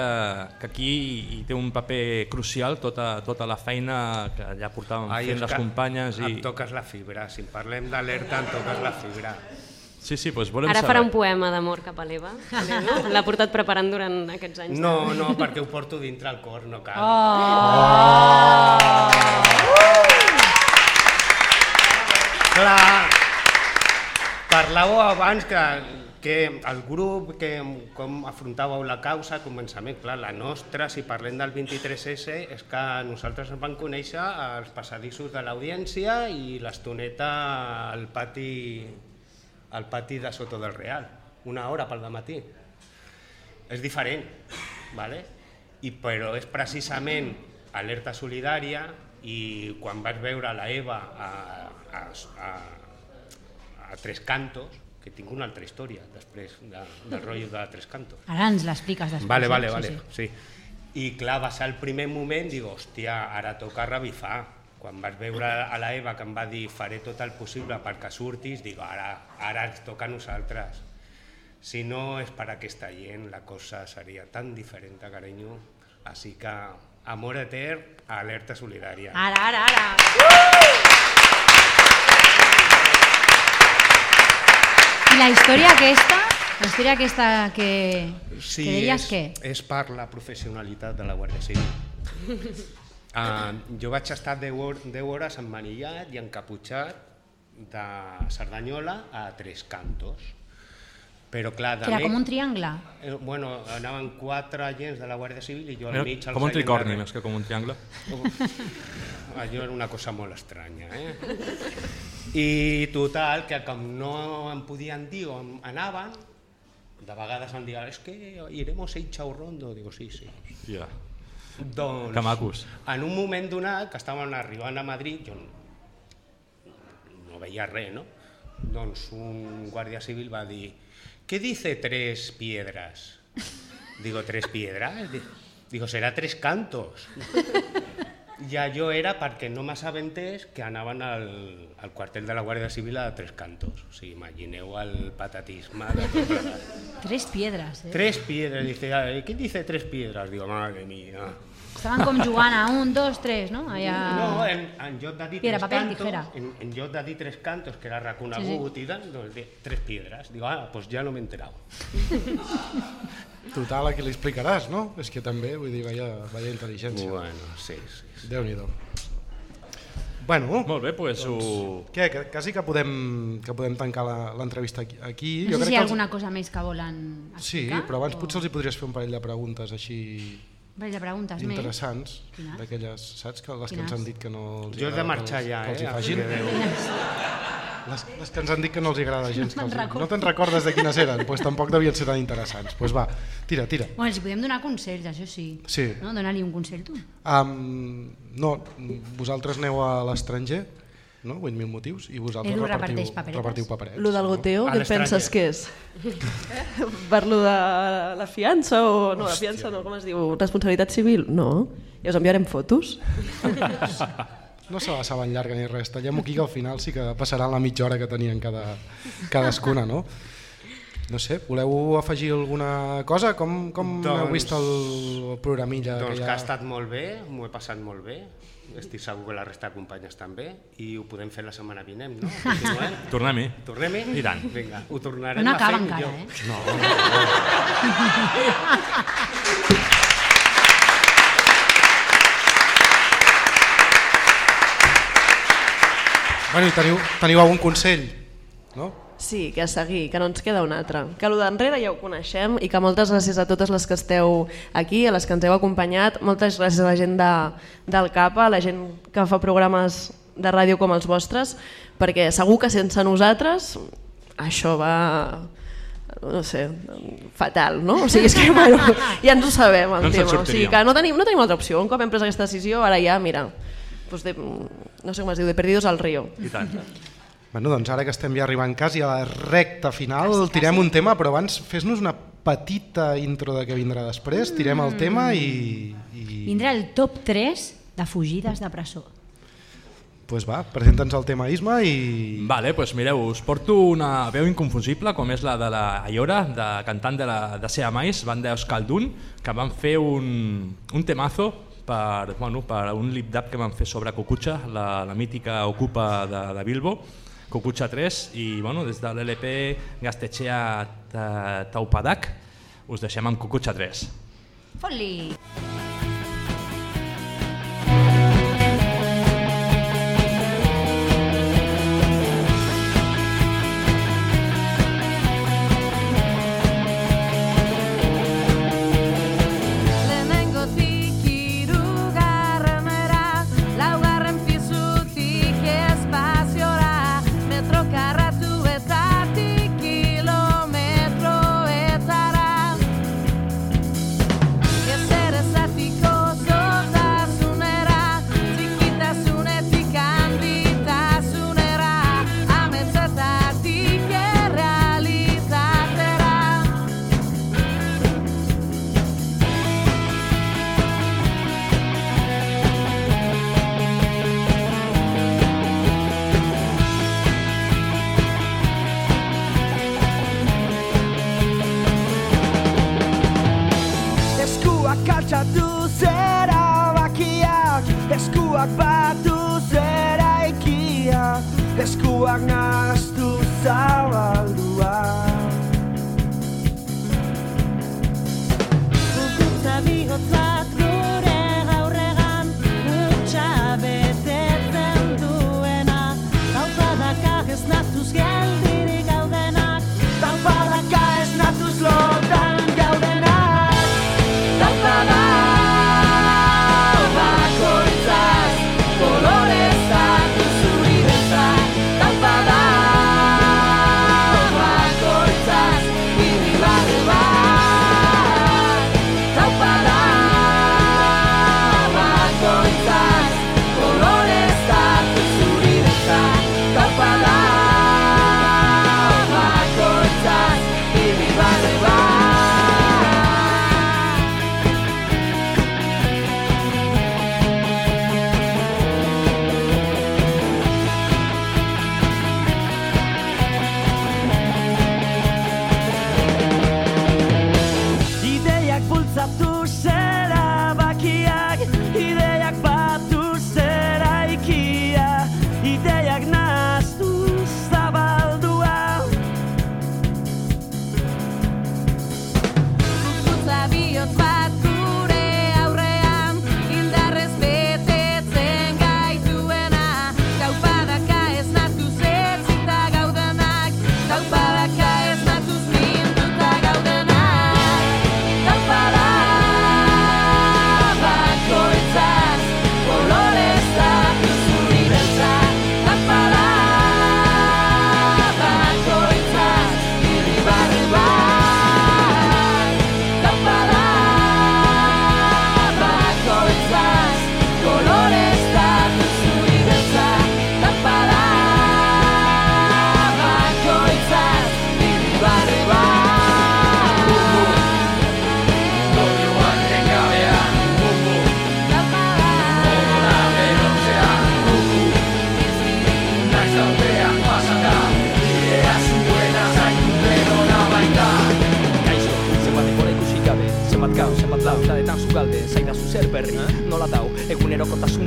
que aquí hi té un paper crucial tota, tota la feina que ja portàvem Ai, fent les companyes. I... Em toques la fibra, si parlem d'alerta em toques la fibra. Sí, sí, doncs volem Ara saber. farà un poema d'amor cap a l'Eva. L'ha portat preparant durant aquests anys. No, no, perquè ho porto dintre el cor, no cal. Oh! Clar, parlàveu abans que, que el grup, que com afrontàveu la causa, començament, clar, la nostra, si parlem del 23S, és que nosaltres ens vam conèixer als passadissos de l'audiència i l'estoneta al pati, al pati de Soto del Real, una hora pel matí. És diferent, ¿vale? I, però és precisament alerta solidària i quan vaig veure la Eva a, a, a, a Tres Cantos, que tinc una altra història després de, del rotllo de Tres Cantos. Ara ens l'expliques després. Vale, eh? vale, Sí, vale, sí. sí. I clar, va ser el primer moment, dic, hòstia, ara toca revifar. Quan vaig veure a la Eva que em va dir faré tot el possible perquè surtis, dic, ara, ara ens toca a nosaltres. Si no és per aquesta gent, la cosa seria tan diferent, carinyo. Així que, amor etern, alerta solidària. Ara, ara, ara. Uh! La història aquesta, la història aquesta que, Sí, que deies és, què? és per la professionalitat de la Guàrdia Civil. Uh, jo vaig estar 10, hor 10 hores emmanillat i encaputxat de Cerdanyola a Tres Cantos. Però clar, Que era com un triangle. Eh, bueno, anaven quatre agents de la Guàrdia Civil i jo al Era mig... com un tricorni, més que com un triangle. Allò era una cosa molt estranya, eh? I total, que com no em podien dir on anaven, de vegades em diuen, és que iremos a Ichaurrondo. Digo, sí, sí. Ja. Doncs, Que macos. en un moment donat, que estaven arribant a Madrid, jo no, no veia res, no? Doncs un guàrdia civil va dir, ¿qué dice tres piedras? Digo, ¿tres piedras? Di- Digo, serà tres cantos. I allò era perquè no m'assabentés que anaven al, al quartel de la Guàrdia Civil a Tres Cantos. O sigui, imagineu el patatisme de tot plegat. Tres piedres, eh? Tres piedras, dice, "Ay, ¿qué dice tres piedras? Digo, madre mía. Estaven com jugant a un, dos, tres, no? Allà... No, en, en lloc de dir Piedra, tres paper, cantos, tijera. en, en lloc de dir tres cantos, que era reconegut Sí, i tal, doncs tres piedras. Digo, ah, pues ya no me he enterado. (laughs) Total, a qui li explicaràs, no? És que també, vull dir, vaya, vaya intel·ligència. Bueno, sí, sí. sí. Déu-n'hi-do. Bueno, Molt bé, pues doncs, ho- Què, que, quasi que podem, que podem tancar la- l'entrevista aquí. aquí. No sé si hi que ha els- alguna cosa més que volen Sí, explicar. però abans o- potser els hi podries fer un parell de preguntes així Parell de preguntes més. interessants, d'aquelles, saps, que les que Quines? ens han dit que no els Jo he de marxar que els, ja, que els hi eh, facin. que adéu. Les, les que ens han dit que no els hi agrada gens. Que me'n els... hi-. No te'n recordes de quines eren? Doncs pues tampoc devien ser tan interessants. Doncs pues va, tira, tira. Bueno, si podem donar consells, això sí. Sí. No? Dóna-li un consell tu. Um, no, vosaltres aneu a l'estranger, no? 8.000 motius, i vosaltres Edu repartiu, paperetes. repartiu paperets. Lo del goteo, A què penses que és? (laughs) per lo de la fiança o... No, la fiança no, com es diu? Responsabilitat civil? No. I us enviarem fotos? No se la saben llarga ni res, tallem-ho aquí que al final sí que passaran la mitja hora que tenien cada, cadascuna, no? No sé, voleu afegir alguna cosa? Com, com Doncs- heu vist el programilla? Doncs que que ja... ha estat molt bé, m'ho he passat molt bé, estic segur que la resta de companyes també, i ho podem fer la setmana vinent, no? (laughs) Tornem-hi. Tornem-hi? I tant. Vinga, ho tornarem No a fer acaba millor. encara, eh? No, Bueno, i teniu, teniu algun consell, no? Sí, que a seguir, que no ens queda un altre. Que el d'enrere ja ho coneixem i que moltes gràcies a totes les que esteu aquí, a les que ens heu acompanyat, moltes gràcies a la gent de, del CAPA, a la gent que fa programes de ràdio com els vostres, perquè segur que sense nosaltres això va no sé, fatal, no? O sigui, és que bueno, (laughs) ja ens ho sabem el No tema. O sigui que no tenim, no tenim altra opció. Un cop hem pres aquesta decisió, ara ja, mira, pues de, no sé com es diu, de perdidos al río. I tant. Bueno, doncs ara que estem ja arribant quasi a la recta final, tirem un tema, però abans fes-nos una petita intro de què vindrà després, tirem el tema i... i... Vindrà el top 3 de fugides de presó. Pues va, presenta'ns el tema Isma i... Vale, pues mireu, us porto una veu inconfusible com és la de la Ayora, de cantant de, la, de Sea Mais, banda Euskaldun, que van fer un, un temazo per, bueno, per un lip-dub que van fer sobre Cucucha, la, la mítica ocupa de, de Bilbo, Cucucha 3, i bueno, des de l'LP Gaztetxea Ta- Taupadak us deixem amb Cucucha 3. Fot-li! Lehenengotik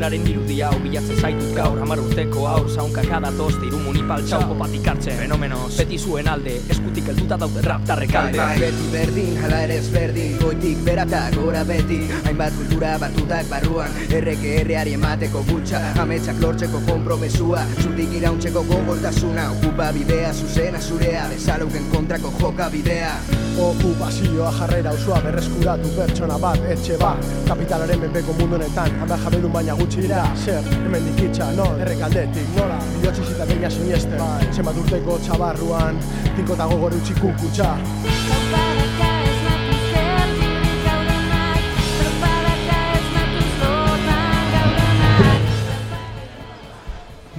Zuenaren irudi hau bilatzen zaitut gaur. Hamar urteko aur zaunka kada toste Iru munipal txau kopatik hartzen. Fenomenos Beti zuen alde eskutik helduta daude rap tarrek alde Bai, beti berdin, hala ere ezberdin Goitik berata gora beti. Hainbat kultura batutak barruan. Erreke erreari emateko bultza. Ametsak lortzeko konpromesua Zutik irauntzeko gogortasuna. Okupa bidea zuzena zurea. Bezalauken kontrako joka bidea Okupazioa jarrera osoa berreskuratu pertsona bat, etxe bat. Kapitalaren menpeko mundu honetan, handa jabedun baina gutxi dira. Zer, hemen dikitza, non, errekaldetik, nola? Bidotzi zita deia siniesten, bai. zenbat urteko txabarruan Tinkota gogor utzi kukutxa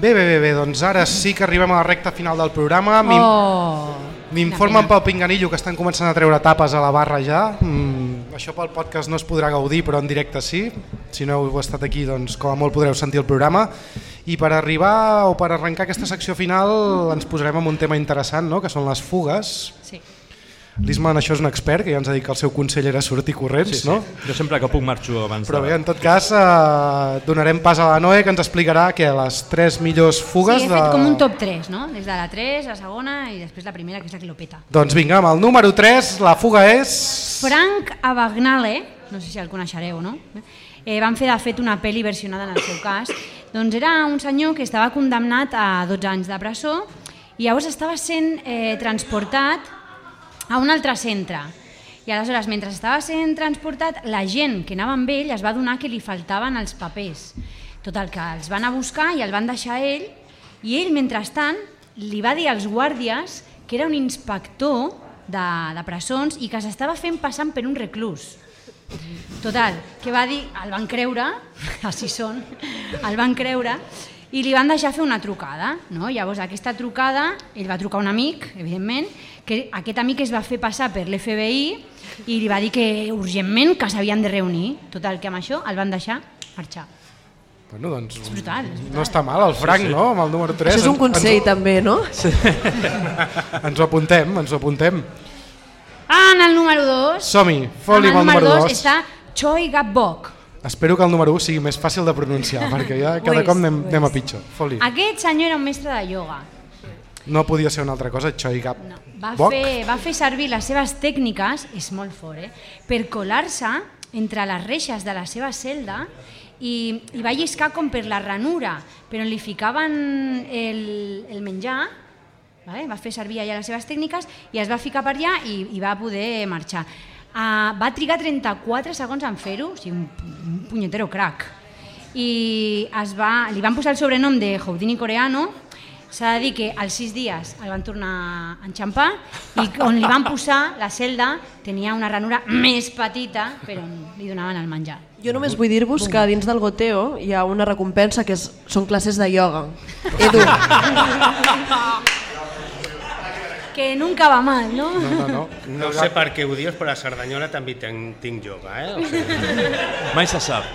Bé, bé, bé, bé, doncs ara sí que arribem a la recta final del programa. Oh, M'informen pel Pinganillo que estan començant a treure tapes a la barra ja. Mm, això pel podcast no es podrà gaudir, però en directe sí. Si no heu estat aquí, doncs com a molt podreu sentir el programa. I per arribar o per arrencar aquesta secció final ens posarem en un tema interessant, no? que són les fugues. Sí. L'Isma en això és un expert, que ja ens ha dit que el seu consell era sortir corrents, Sí, sí. no? Jo sempre que puc marxo abans Però de... bé, en tot cas, eh, donarem pas a la Noe, que ens explicarà que les tres millors fugues Sí, he de... fet com un top 3, no? Des de la 3, la segona i després la primera, que és la que lo peta. Doncs vinga, amb el número 3, la fuga és... Frank Abagnale, no sé si el coneixereu, no? Eh, van fer de fet una pel·li versionada en el seu cas. Doncs era un senyor que estava condemnat a 12 anys de presó i llavors estava sent eh, transportat a un altre centre. I aleshores, mentre estava sent transportat, la gent que anava amb ell es va donar que li faltaven els papers. Total, que els van a buscar i el van deixar ell, i ell, mentrestant, li va dir als guàrdies que era un inspector de, de presons i que s'estava fent passant per un reclús. Total, que va dir, el van creure, (laughs) així són, el van creure, i li van deixar fer una trucada. No? Llavors, aquesta trucada, ell va trucar un amic, evidentment, que aquest amic es va fer passar per l'FBI i li va dir que urgentment que s'havien de reunir. Total, que amb això el van deixar marxar. Bueno, doncs, És brutal, és no està mal el Frank, Sí, sí. no?, amb el número 3. Això és un consell, també, no? Sí. (laughs) ens ho apuntem, ens ho apuntem. Ah, en el número 2, Som-hi, foli amb el número 2. està Choi Gap-bok. Espero que el número 1 sigui més fàcil de pronunciar, (laughs) perquè ja cada cop anem, anem a pitjor. Foli. Aquest senyor era un mestre de ioga. No podia ser una altra cosa, Choi Gap. Va Boc? fer, va fer servir les seves tècniques, és molt fort, eh? per colar-se entre les reixes de la seva celda i, i va lliscar com per la ranura, però li ficaven el, el menjar, vale? va fer servir allà les seves tècniques i es va ficar per allà i, i va poder marxar. Uh, va trigar 34 segons en fer-ho, o sigui, un, un punyetero crack. I es va, li van posar el sobrenom de Houdini coreano, S'ha de dir que als sis dies el van tornar a enxampar i on li van posar la celda tenia una ranura més petita però li donaven el menjar. Jo només vull dir-vos que dins del goteo hi ha una recompensa que és, són classes de ioga. Edu. (laughs) Que nunca va mal, no? No, no. No sé per què ho dius, però a Cerdanyola també tinc, tinc yoga, eh? O sigui... (laughs) Mai se sap.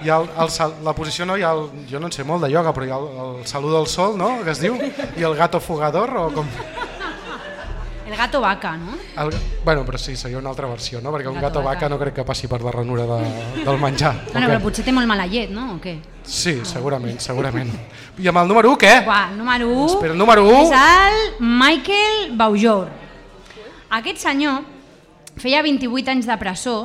Ha el, el, la posició no, hi ha el, jo no en sé molt de ioga, però hi ha el, el salut del sol, no?, que es diu, i el gato fugador, o com... El gato vaca, no? El, bueno, però sí, seria una altra versió, no?, perquè un Gato gato vaca no crec que passi per la ranura de, del menjar. Bueno, però potser té molt mala llet, no? O què? Sí, segurament, segurament. I amb el número 1, què? Uà, el número 1 Espera, el número u. és el Michael Baujor. Aquest senyor feia 28 anys de presó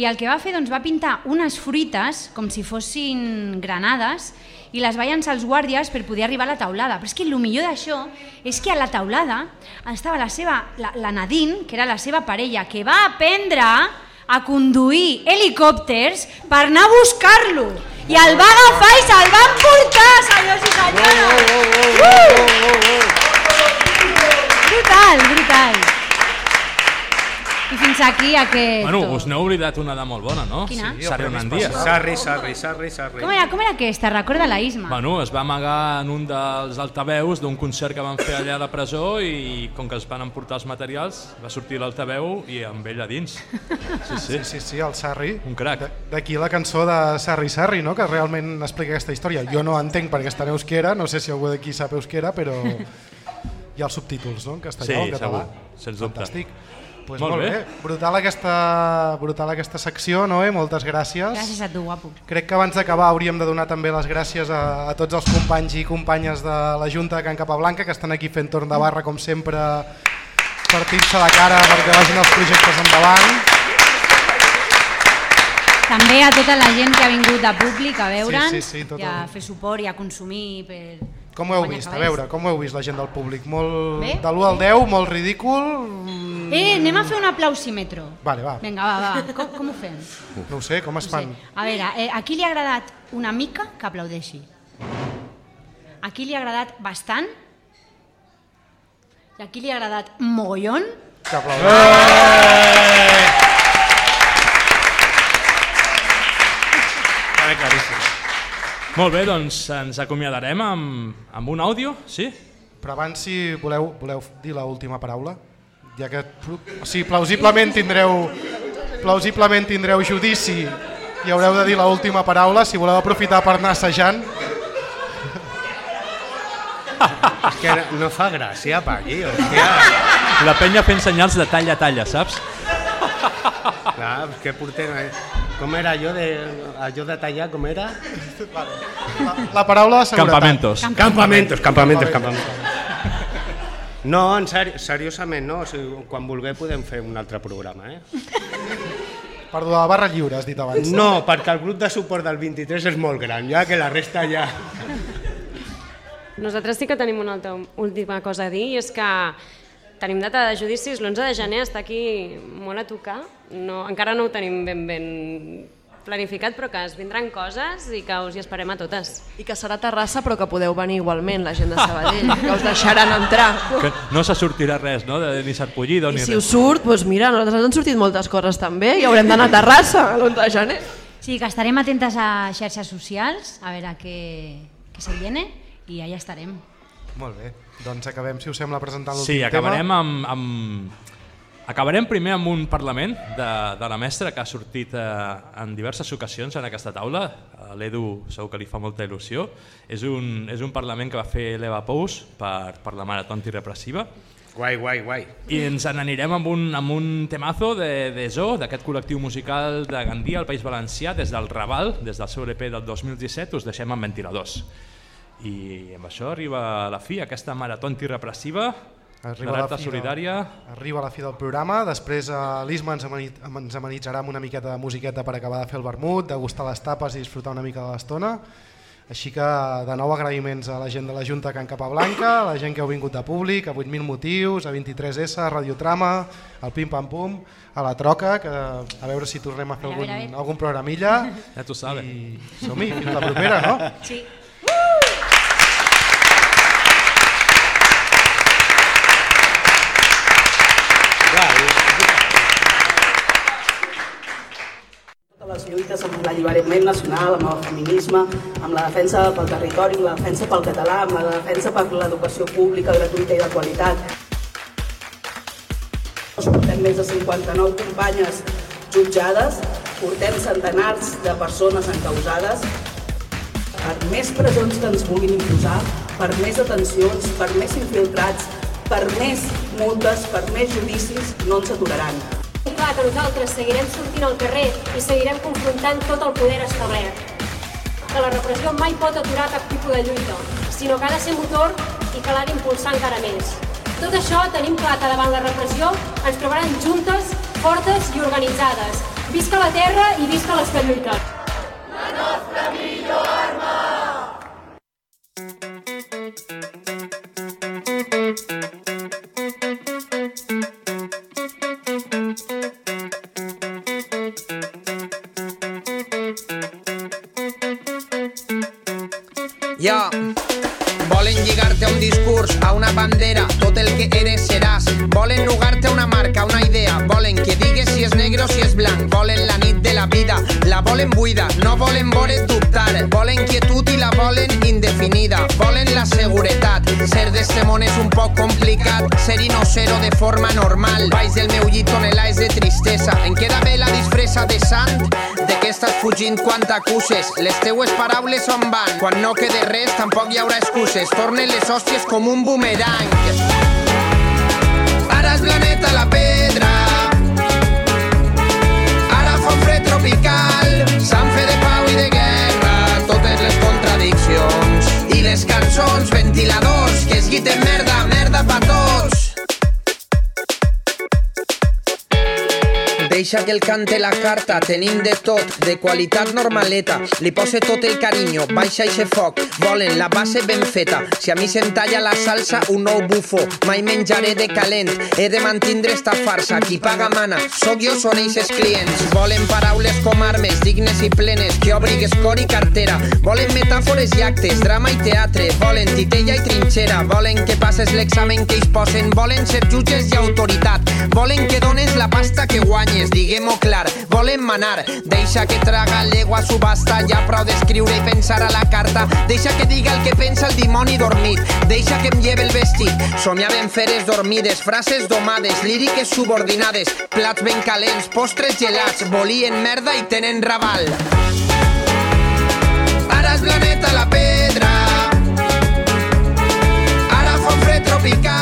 i el que va fer doncs, va pintar unes fruites com si fossin granades i les va llançar als guàrdies per poder arribar a la taulada. Però és que el millor d'això és que a la taulada estava la seva, la, la Nadine, que era la seva parella, que va aprendre a conduir helicòpters per anar a buscar-lo. I el va agafar i se'l van portar, senyors i senyores! Uh! Brutal, brutal. I fins aquí aquest... Bueno, us n'heu oblidat una de molt bona, no? Quina? Sí, Sarri Hernandías. Sarri, Sarri, Sarri, Sarri. Com era, com era aquesta? Recorda la Isma. Bueno, es va amagar en un dels altaveus d'un concert que van fer allà a la presó i com que es van emportar els materials, va sortir l'altaveu i amb ell a dins. Sí, sí. Sí, sí, sí, el Sarri. Un crac. D'aquí la cançó de Sarri Sarri, no? que realment explica aquesta història. Jo no entenc perquè està en euskera, no sé si algú d'aquí sap euskera, però hi ha els subtítols no? en castellà Sí, o en català. segur, sens dubte. Fantàstic. Pues Molt molt, bé. bé. Brutal aquesta, brutal aquesta secció, Noé, moltes gràcies. Gràcies a tu, guapo. Crec que abans d'acabar hauríem de donar també les gràcies a, a tots els companys i companyes de la Junta de Can Capablanca que estan aquí fent torn de barra, com sempre, partint-se la cara perquè vagin els projectes endavant. També a tota la gent que ha vingut de públic a veure'ns Sí, sí, sí, tot i a fer suport i a consumir per... Com ho heu vist? A veure, com ho heu vist la gent del públic? Molt, Bé, de l'1 al 10, molt ridícul? Mm, Eh, anem a fer un aplausímetro. Vale, va. Vinga, va, va. Com, com ho fem? No ho sé, com es fan? A veure, eh, a qui li ha agradat una mica que aplaudeixi? A qui li ha agradat bastant? I a qui li ha agradat mogollon? Que aplaudeixi. Queda Molt bé, doncs ens acomiadarem amb, amb un àudio, sí? Però abans, si voleu, voleu dir l'última paraula, ja que o sigui, plausiblement tindreu plausiblement tindreu judici i haureu de dir l'última paraula, si voleu aprofitar per anar assajant. És que no fa gràcia, Paqui, hòstia. La penya fent senyals de talla a talla, saps? Clar, és que portem... eh, Com era allò de, allò de tallar, com era? La, la paraula de seguretat. Campamentos. Campamentos, campamentos, campamentos. No, en seri seriosament no, o sigui, quan vulgueu podem fer un altre programa, eh? Perdó, la barra lliure, has dit abans. No, perquè el grup de suport del 23 és molt gran, ja que la resta ja... Nosaltres sí que tenim una altra última cosa a dir i és que tenim data de judicis, l'11 de gener està aquí molt a tocar, no, encara no ho tenim ben ben planificat, però que es vindran coses i que us hi esperem a totes. I que serà Terrassa, però que podeu venir igualment, la gent de Sabadell, que us deixaran entrar. Que no se sortirà res, no? De, ni Sarpollido, I ni si res. us surt, doncs mira, a nosaltres ens han sortit moltes coses també i haurem d'anar a Terrassa l'11 de gener. Sí, que estarem atentes a xarxes socials, a veure què, què se viene, i allà estarem. Molt bé, doncs acabem, si us sembla, presentant l'últim Sí, tema. acabarem amb, amb... Acabarem primer amb un Parlament de, de la mestra que ha sortit eh, en diverses ocasions en aquesta taula. A L'Edu segur que li fa molta il·lusió. És un, és un Parlament que va fer l'Eva Pous per, per la marató antirepressiva. Guai, guai, guai. I ens n'anirem amb un, amb un temazo de, de Zo, d'aquest col·lectiu musical de Gandia, al País Valencià, des del Raval, des del seu EP del 2017, us deixem amb ventiladors. I amb això arriba a la fi aquesta marató antirepressiva, Arriba la la solidària... De, arriba a la fi del programa, després eh, l'Isma ens, ameni, ens amenitzarà amb una miqueta de musiqueta per acabar de fer el vermut, degustar les tapes i disfrutar una mica de l'estona. Així que de nou agraïments a la gent de la Junta Can Capablanca, a la gent que heu vingut de públic, a 8.000 motius, a 23S, a Radiotrama, al Pim Pam Pum, a la Troca, que a veure si tornem a fer A algun, a algun programilla. (laughs) Ja t'ho sabes. I som-hi, fins la propera, no? Sí. Les lluites amb l'alliberament nacional, amb el feminisme, amb la defensa pel territori, la defensa pel català, amb la defensa per l'educació pública, gratuïta i de qualitat. Portem més de 59 companyes jutjades, portem centenars de persones encausades, per més presons que ens vulguin imposar, per més detencions, per més infiltrats, per més multes, per més judicis, no ens aturaran. Clar que nosaltres seguirem sortint al carrer i seguirem confrontant tot el poder establert. Que la repressió mai pot aturar cap tipus de lluita, sinó que ha de ser motor i que l'ha d'impulsar encara més. Tot això tenim clar que davant la repressió ens trobaran juntes, fortes i organitzades. Visca la terra i visca les que lluiten. La nostra millor arma! Bandera, el que eres seràs. Volen nugar-te a una marca, una idea. Volen que digues si és negre o si és blanc. Volen la nit de la vida, la volen buida. No volen vore dubtar. Volen quietud i la volen indefinida. Volen la seguretat. Ser d'este món és un poc complicat. Ser i no ser-ho de forma normal. Baix del meu llit tonelades de tristesa. Em queda bé la disfressa de sant. De què estàs fugint quan t'acuses? Les teues paraules on van? Quan no quede res tampoc hi haurà excuses. Tornen les hòsties com un boomerang. Ara és planeta la pedra ventiladors, que es guiten merda, Deixa que el cante la carta, tenim de tot, de qualitat normaleta. Li pose tot el carinyo, baixa eixe foc, volen la base ben feta. Si a mi se'm talla la salsa, un nou bufo, mai menjaré de calent. He de mantindre esta farsa, qui paga mana, sóc jo, són eixes clients. Volen paraules com armes, dignes i plenes, que obrigues cor i cartera. Volen metàfores i actes, drama i teatre, volen titella i trinxera, volen que passes l'examen que ells posen, volen ser jutges i autoritat, volen que dones la pasta que guanyes, diguem-ho clar, volen manar, deixa que traga l'ego a subhasta, ja prou d'escriure i pensar a la carta, deixa que diga el que pensa el dimoni dormit, deixa que em lleve el vestit, somiaven feres dormides, frases domades, líriques subordinades, plats ben calents, postres gelats, volien merda i tenen raval. Ara és planeta la pedra, ara fa un fred tropical,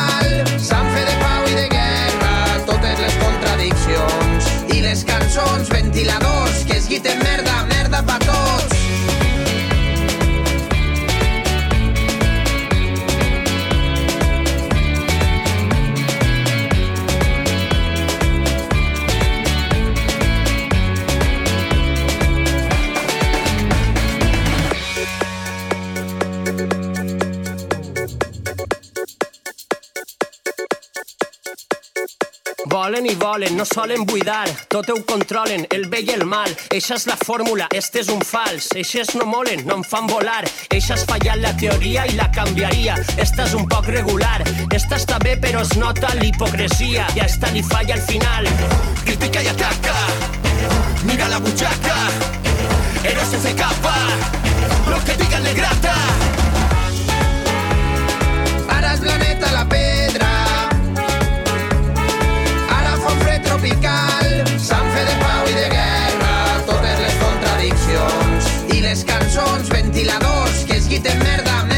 Volen i volen, no solen buidar, tot ho controlen, el bé i el mal. Eixa és la fórmula, este és un fals. Eixes no molen, no em fan volar. Eixa has fallat la teoria i la canviaria. Esta és un poc regular. Esta està bé però es nota l'hipocresia. I a esta li falla al final. Critica i ataca, mira la butxaca. Héroe sense capa, ventiladors que es quiten merda